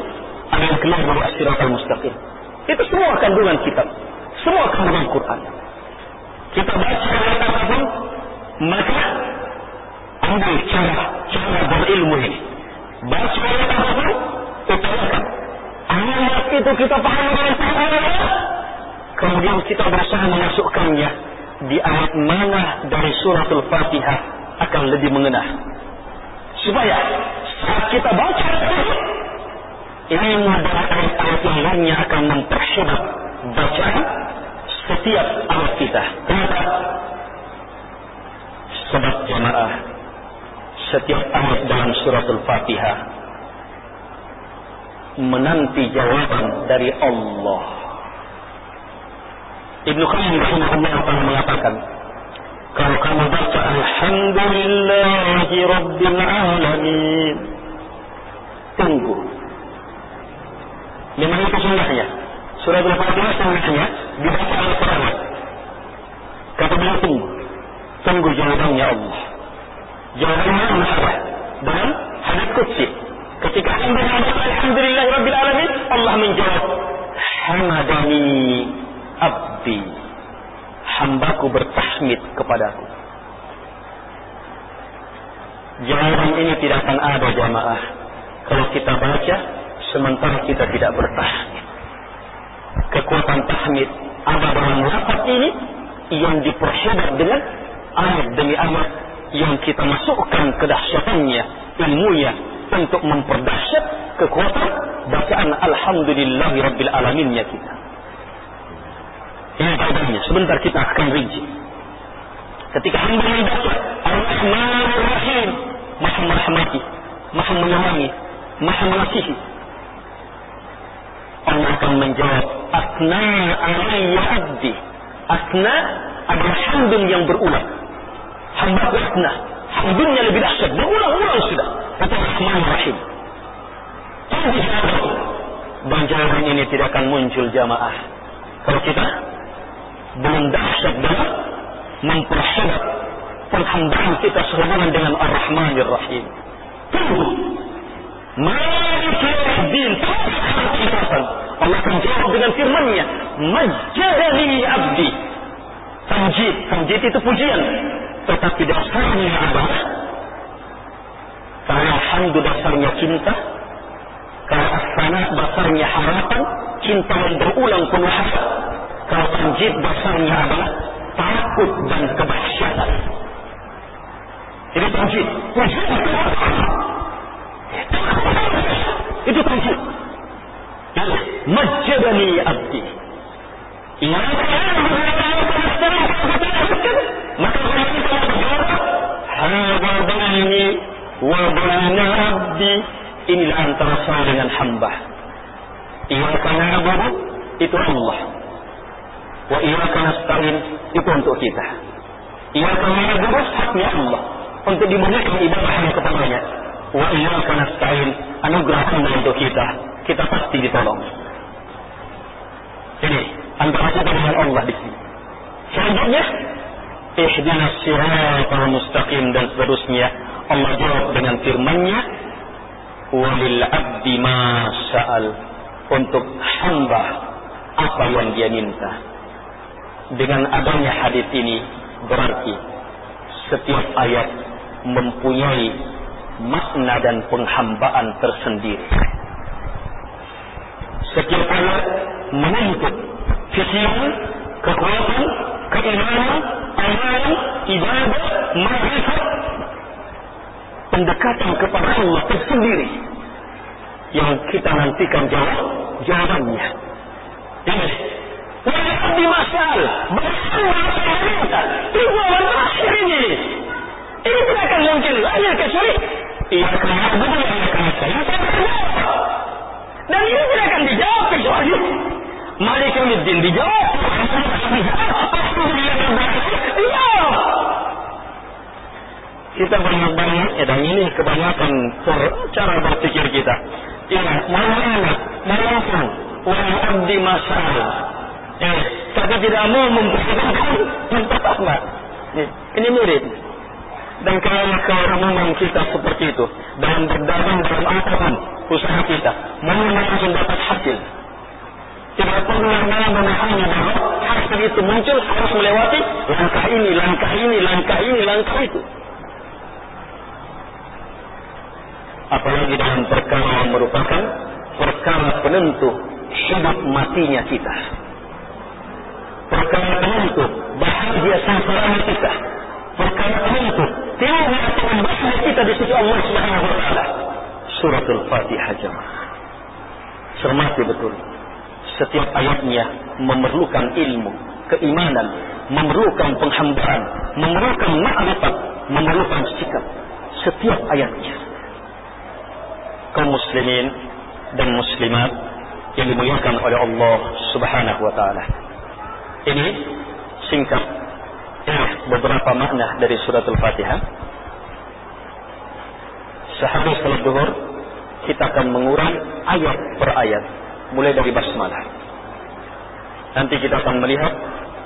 ada yang keluar dari asyiratul mustaqim. Itu semua kandungan kitab. Semua kandungan Quran. Kita baca ayat apa pun, maka ambil cara cara berilmu ini. Baca ayat apa pun, utamakan. Ayat itu kita pahami dengan cara Kemudian kita berusaha memasukkannya di ayat mana dari suratul Fatihah akan lebih mengena. Supaya saat kita baca ilmu dari ayat-ayat yang lainnya akan memperhebat bacaan setiap ayat kita. Kenapa? Sebab jamaah setiap ayat dalam suratul Fatihah menanti jawaban dari Allah. Ibnu Qayyim rahimahullah taala mengatakan, kalau kamu baca Alhamdulillahi Rabbil Alamin, tunggu Memang itu sunnahnya. Surah Al-Fatihah sunnahnya dibaca oleh perawat. Kata beliau tunggu. Tunggu jawabannya Allah. Jawabannya Allah. Dalam hadis Qudsi. Ketika hamba mengatakan Alhamdulillah Rabbil Alamin, Allah menjawab, Hamadani abdi. Hambaku bertahmid kepadaku. Jawaban ini tidak akan ada jamaah. Kalau kita baca sementara kita tidak bertahmid. Kekuatan tahmid ada dalam lafaz ini yang diperhebat dengan ayat demi ayat yang kita masukkan kedahsyatannya, ilmunya untuk memperdahsyat kekuatan bacaan Alhamdulillahi Rabbil Alaminnya kita. Ini faedahnya. Sebentar kita akan rinci. Ketika hamba membaca Ar-Rahman Ar-Rahim, Maha merahmati, Maha menyayangi, Maha mengasihi, Allah akan menjawab asna alayya abdi. Asna adalah hamdun yang berulang. Hamba asna. Hamdunnya lebih dahsyat. Berulang-ulang sudah. Kata Rahman Rahim. Dan jawaban ini tidak akan muncul jamaah. Kalau kita belum dahsyat dalam memperhebat penghambaan kita sehubungan dengan Ar-Rahman Ar-Rahim tunggu Malik Yawmiddin Allah akan jawab dengan firman-Nya, "Majjadani 'abdi." tamjid. Tamjid itu pujian. Tetapi dasarnya adalah karena hamdu dasarnya cinta, kalau asana dasarnya harapan, cinta yang berulang penuh harap. Kalau tamjid dasarnya adalah takut dan kedahsyatan. Ini tamjid. Pujian itu tamjid. Majjadani abdi. Ya, maka Hada baini wa baina abdi inilah antara saya dengan hamba. Iyyaka na'budu itu Allah. Wa iyyaka nasta'in itu untuk kita. Iyyaka na'budu haknya Allah untuk dimuliakan ibadah kepadanya. Wa iyyaka nasta'in anugerah untuk kita. Kita pasti ditolong. Ini antara kita dengan Allah di sini. Selanjutnya ihdinas siratal mustaqim dan seterusnya Allah jawab dengan firman-Nya walil abdi ma sa'al untuk hamba apa yang dia minta dengan adanya hadis ini berarti setiap ayat mempunyai makna dan penghambaan tersendiri setiap ayat menuntut kesiapan, kekuatan, keimanan, amalan, ibadah, makrifat, pendekatan kepada Allah tersendiri yang kita nantikan jawab jawabannya. Ini Wajah di masal bersama kita itu terakhir ini. Ini tidak akan mungkin lahir kecuali ia akan benar ia dan ini tidak akan dijawab kecuali Malik Yawmiddin dijawab. Dijawab. Kita banyak-banyak, ya dan ini kebanyakan cara berpikir kita. Enak, mau langsung, wahai abdi masalah. Ya, tapi tidak mau pertama. Ya, ini mirip. Dan kalau keumuman kita seperti itu, dalam berdagang dalam apa pun usaha kita, mau langsung dapat hasil. Tidak pernah mau memahami bahwa hasil itu muncul harus melewati langkah ini, langkah ini, langkah ini, langkah itu. Apalagi dalam perkara yang merupakan perkara penentu hidup matinya kita. Perkara penentu bahagia sasaran kita. Perkara penentu tiada akan bahagia kita di sisi Allah Subhanahu wa taala. Suratul Fatihah jemaah. Cermati betul setiap ayatnya memerlukan ilmu, keimanan, memerlukan penghambaan, memerlukan ma'rifat, memerlukan sikap. Setiap ayatnya. Kaum muslimin dan muslimat yang dimuliakan oleh Allah Subhanahu wa taala. Ini singkat beberapa makna dari surat Al-Fatihah. Sehabis salat duhur kita akan mengurai ayat per ayat mulai dari basmalah. Nanti kita akan melihat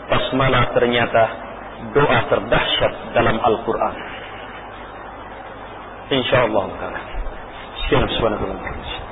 basmalah ternyata doa terdahsyat dalam Al-Quran. InsyaAllah. Sekian subhanahu wa ta'ala.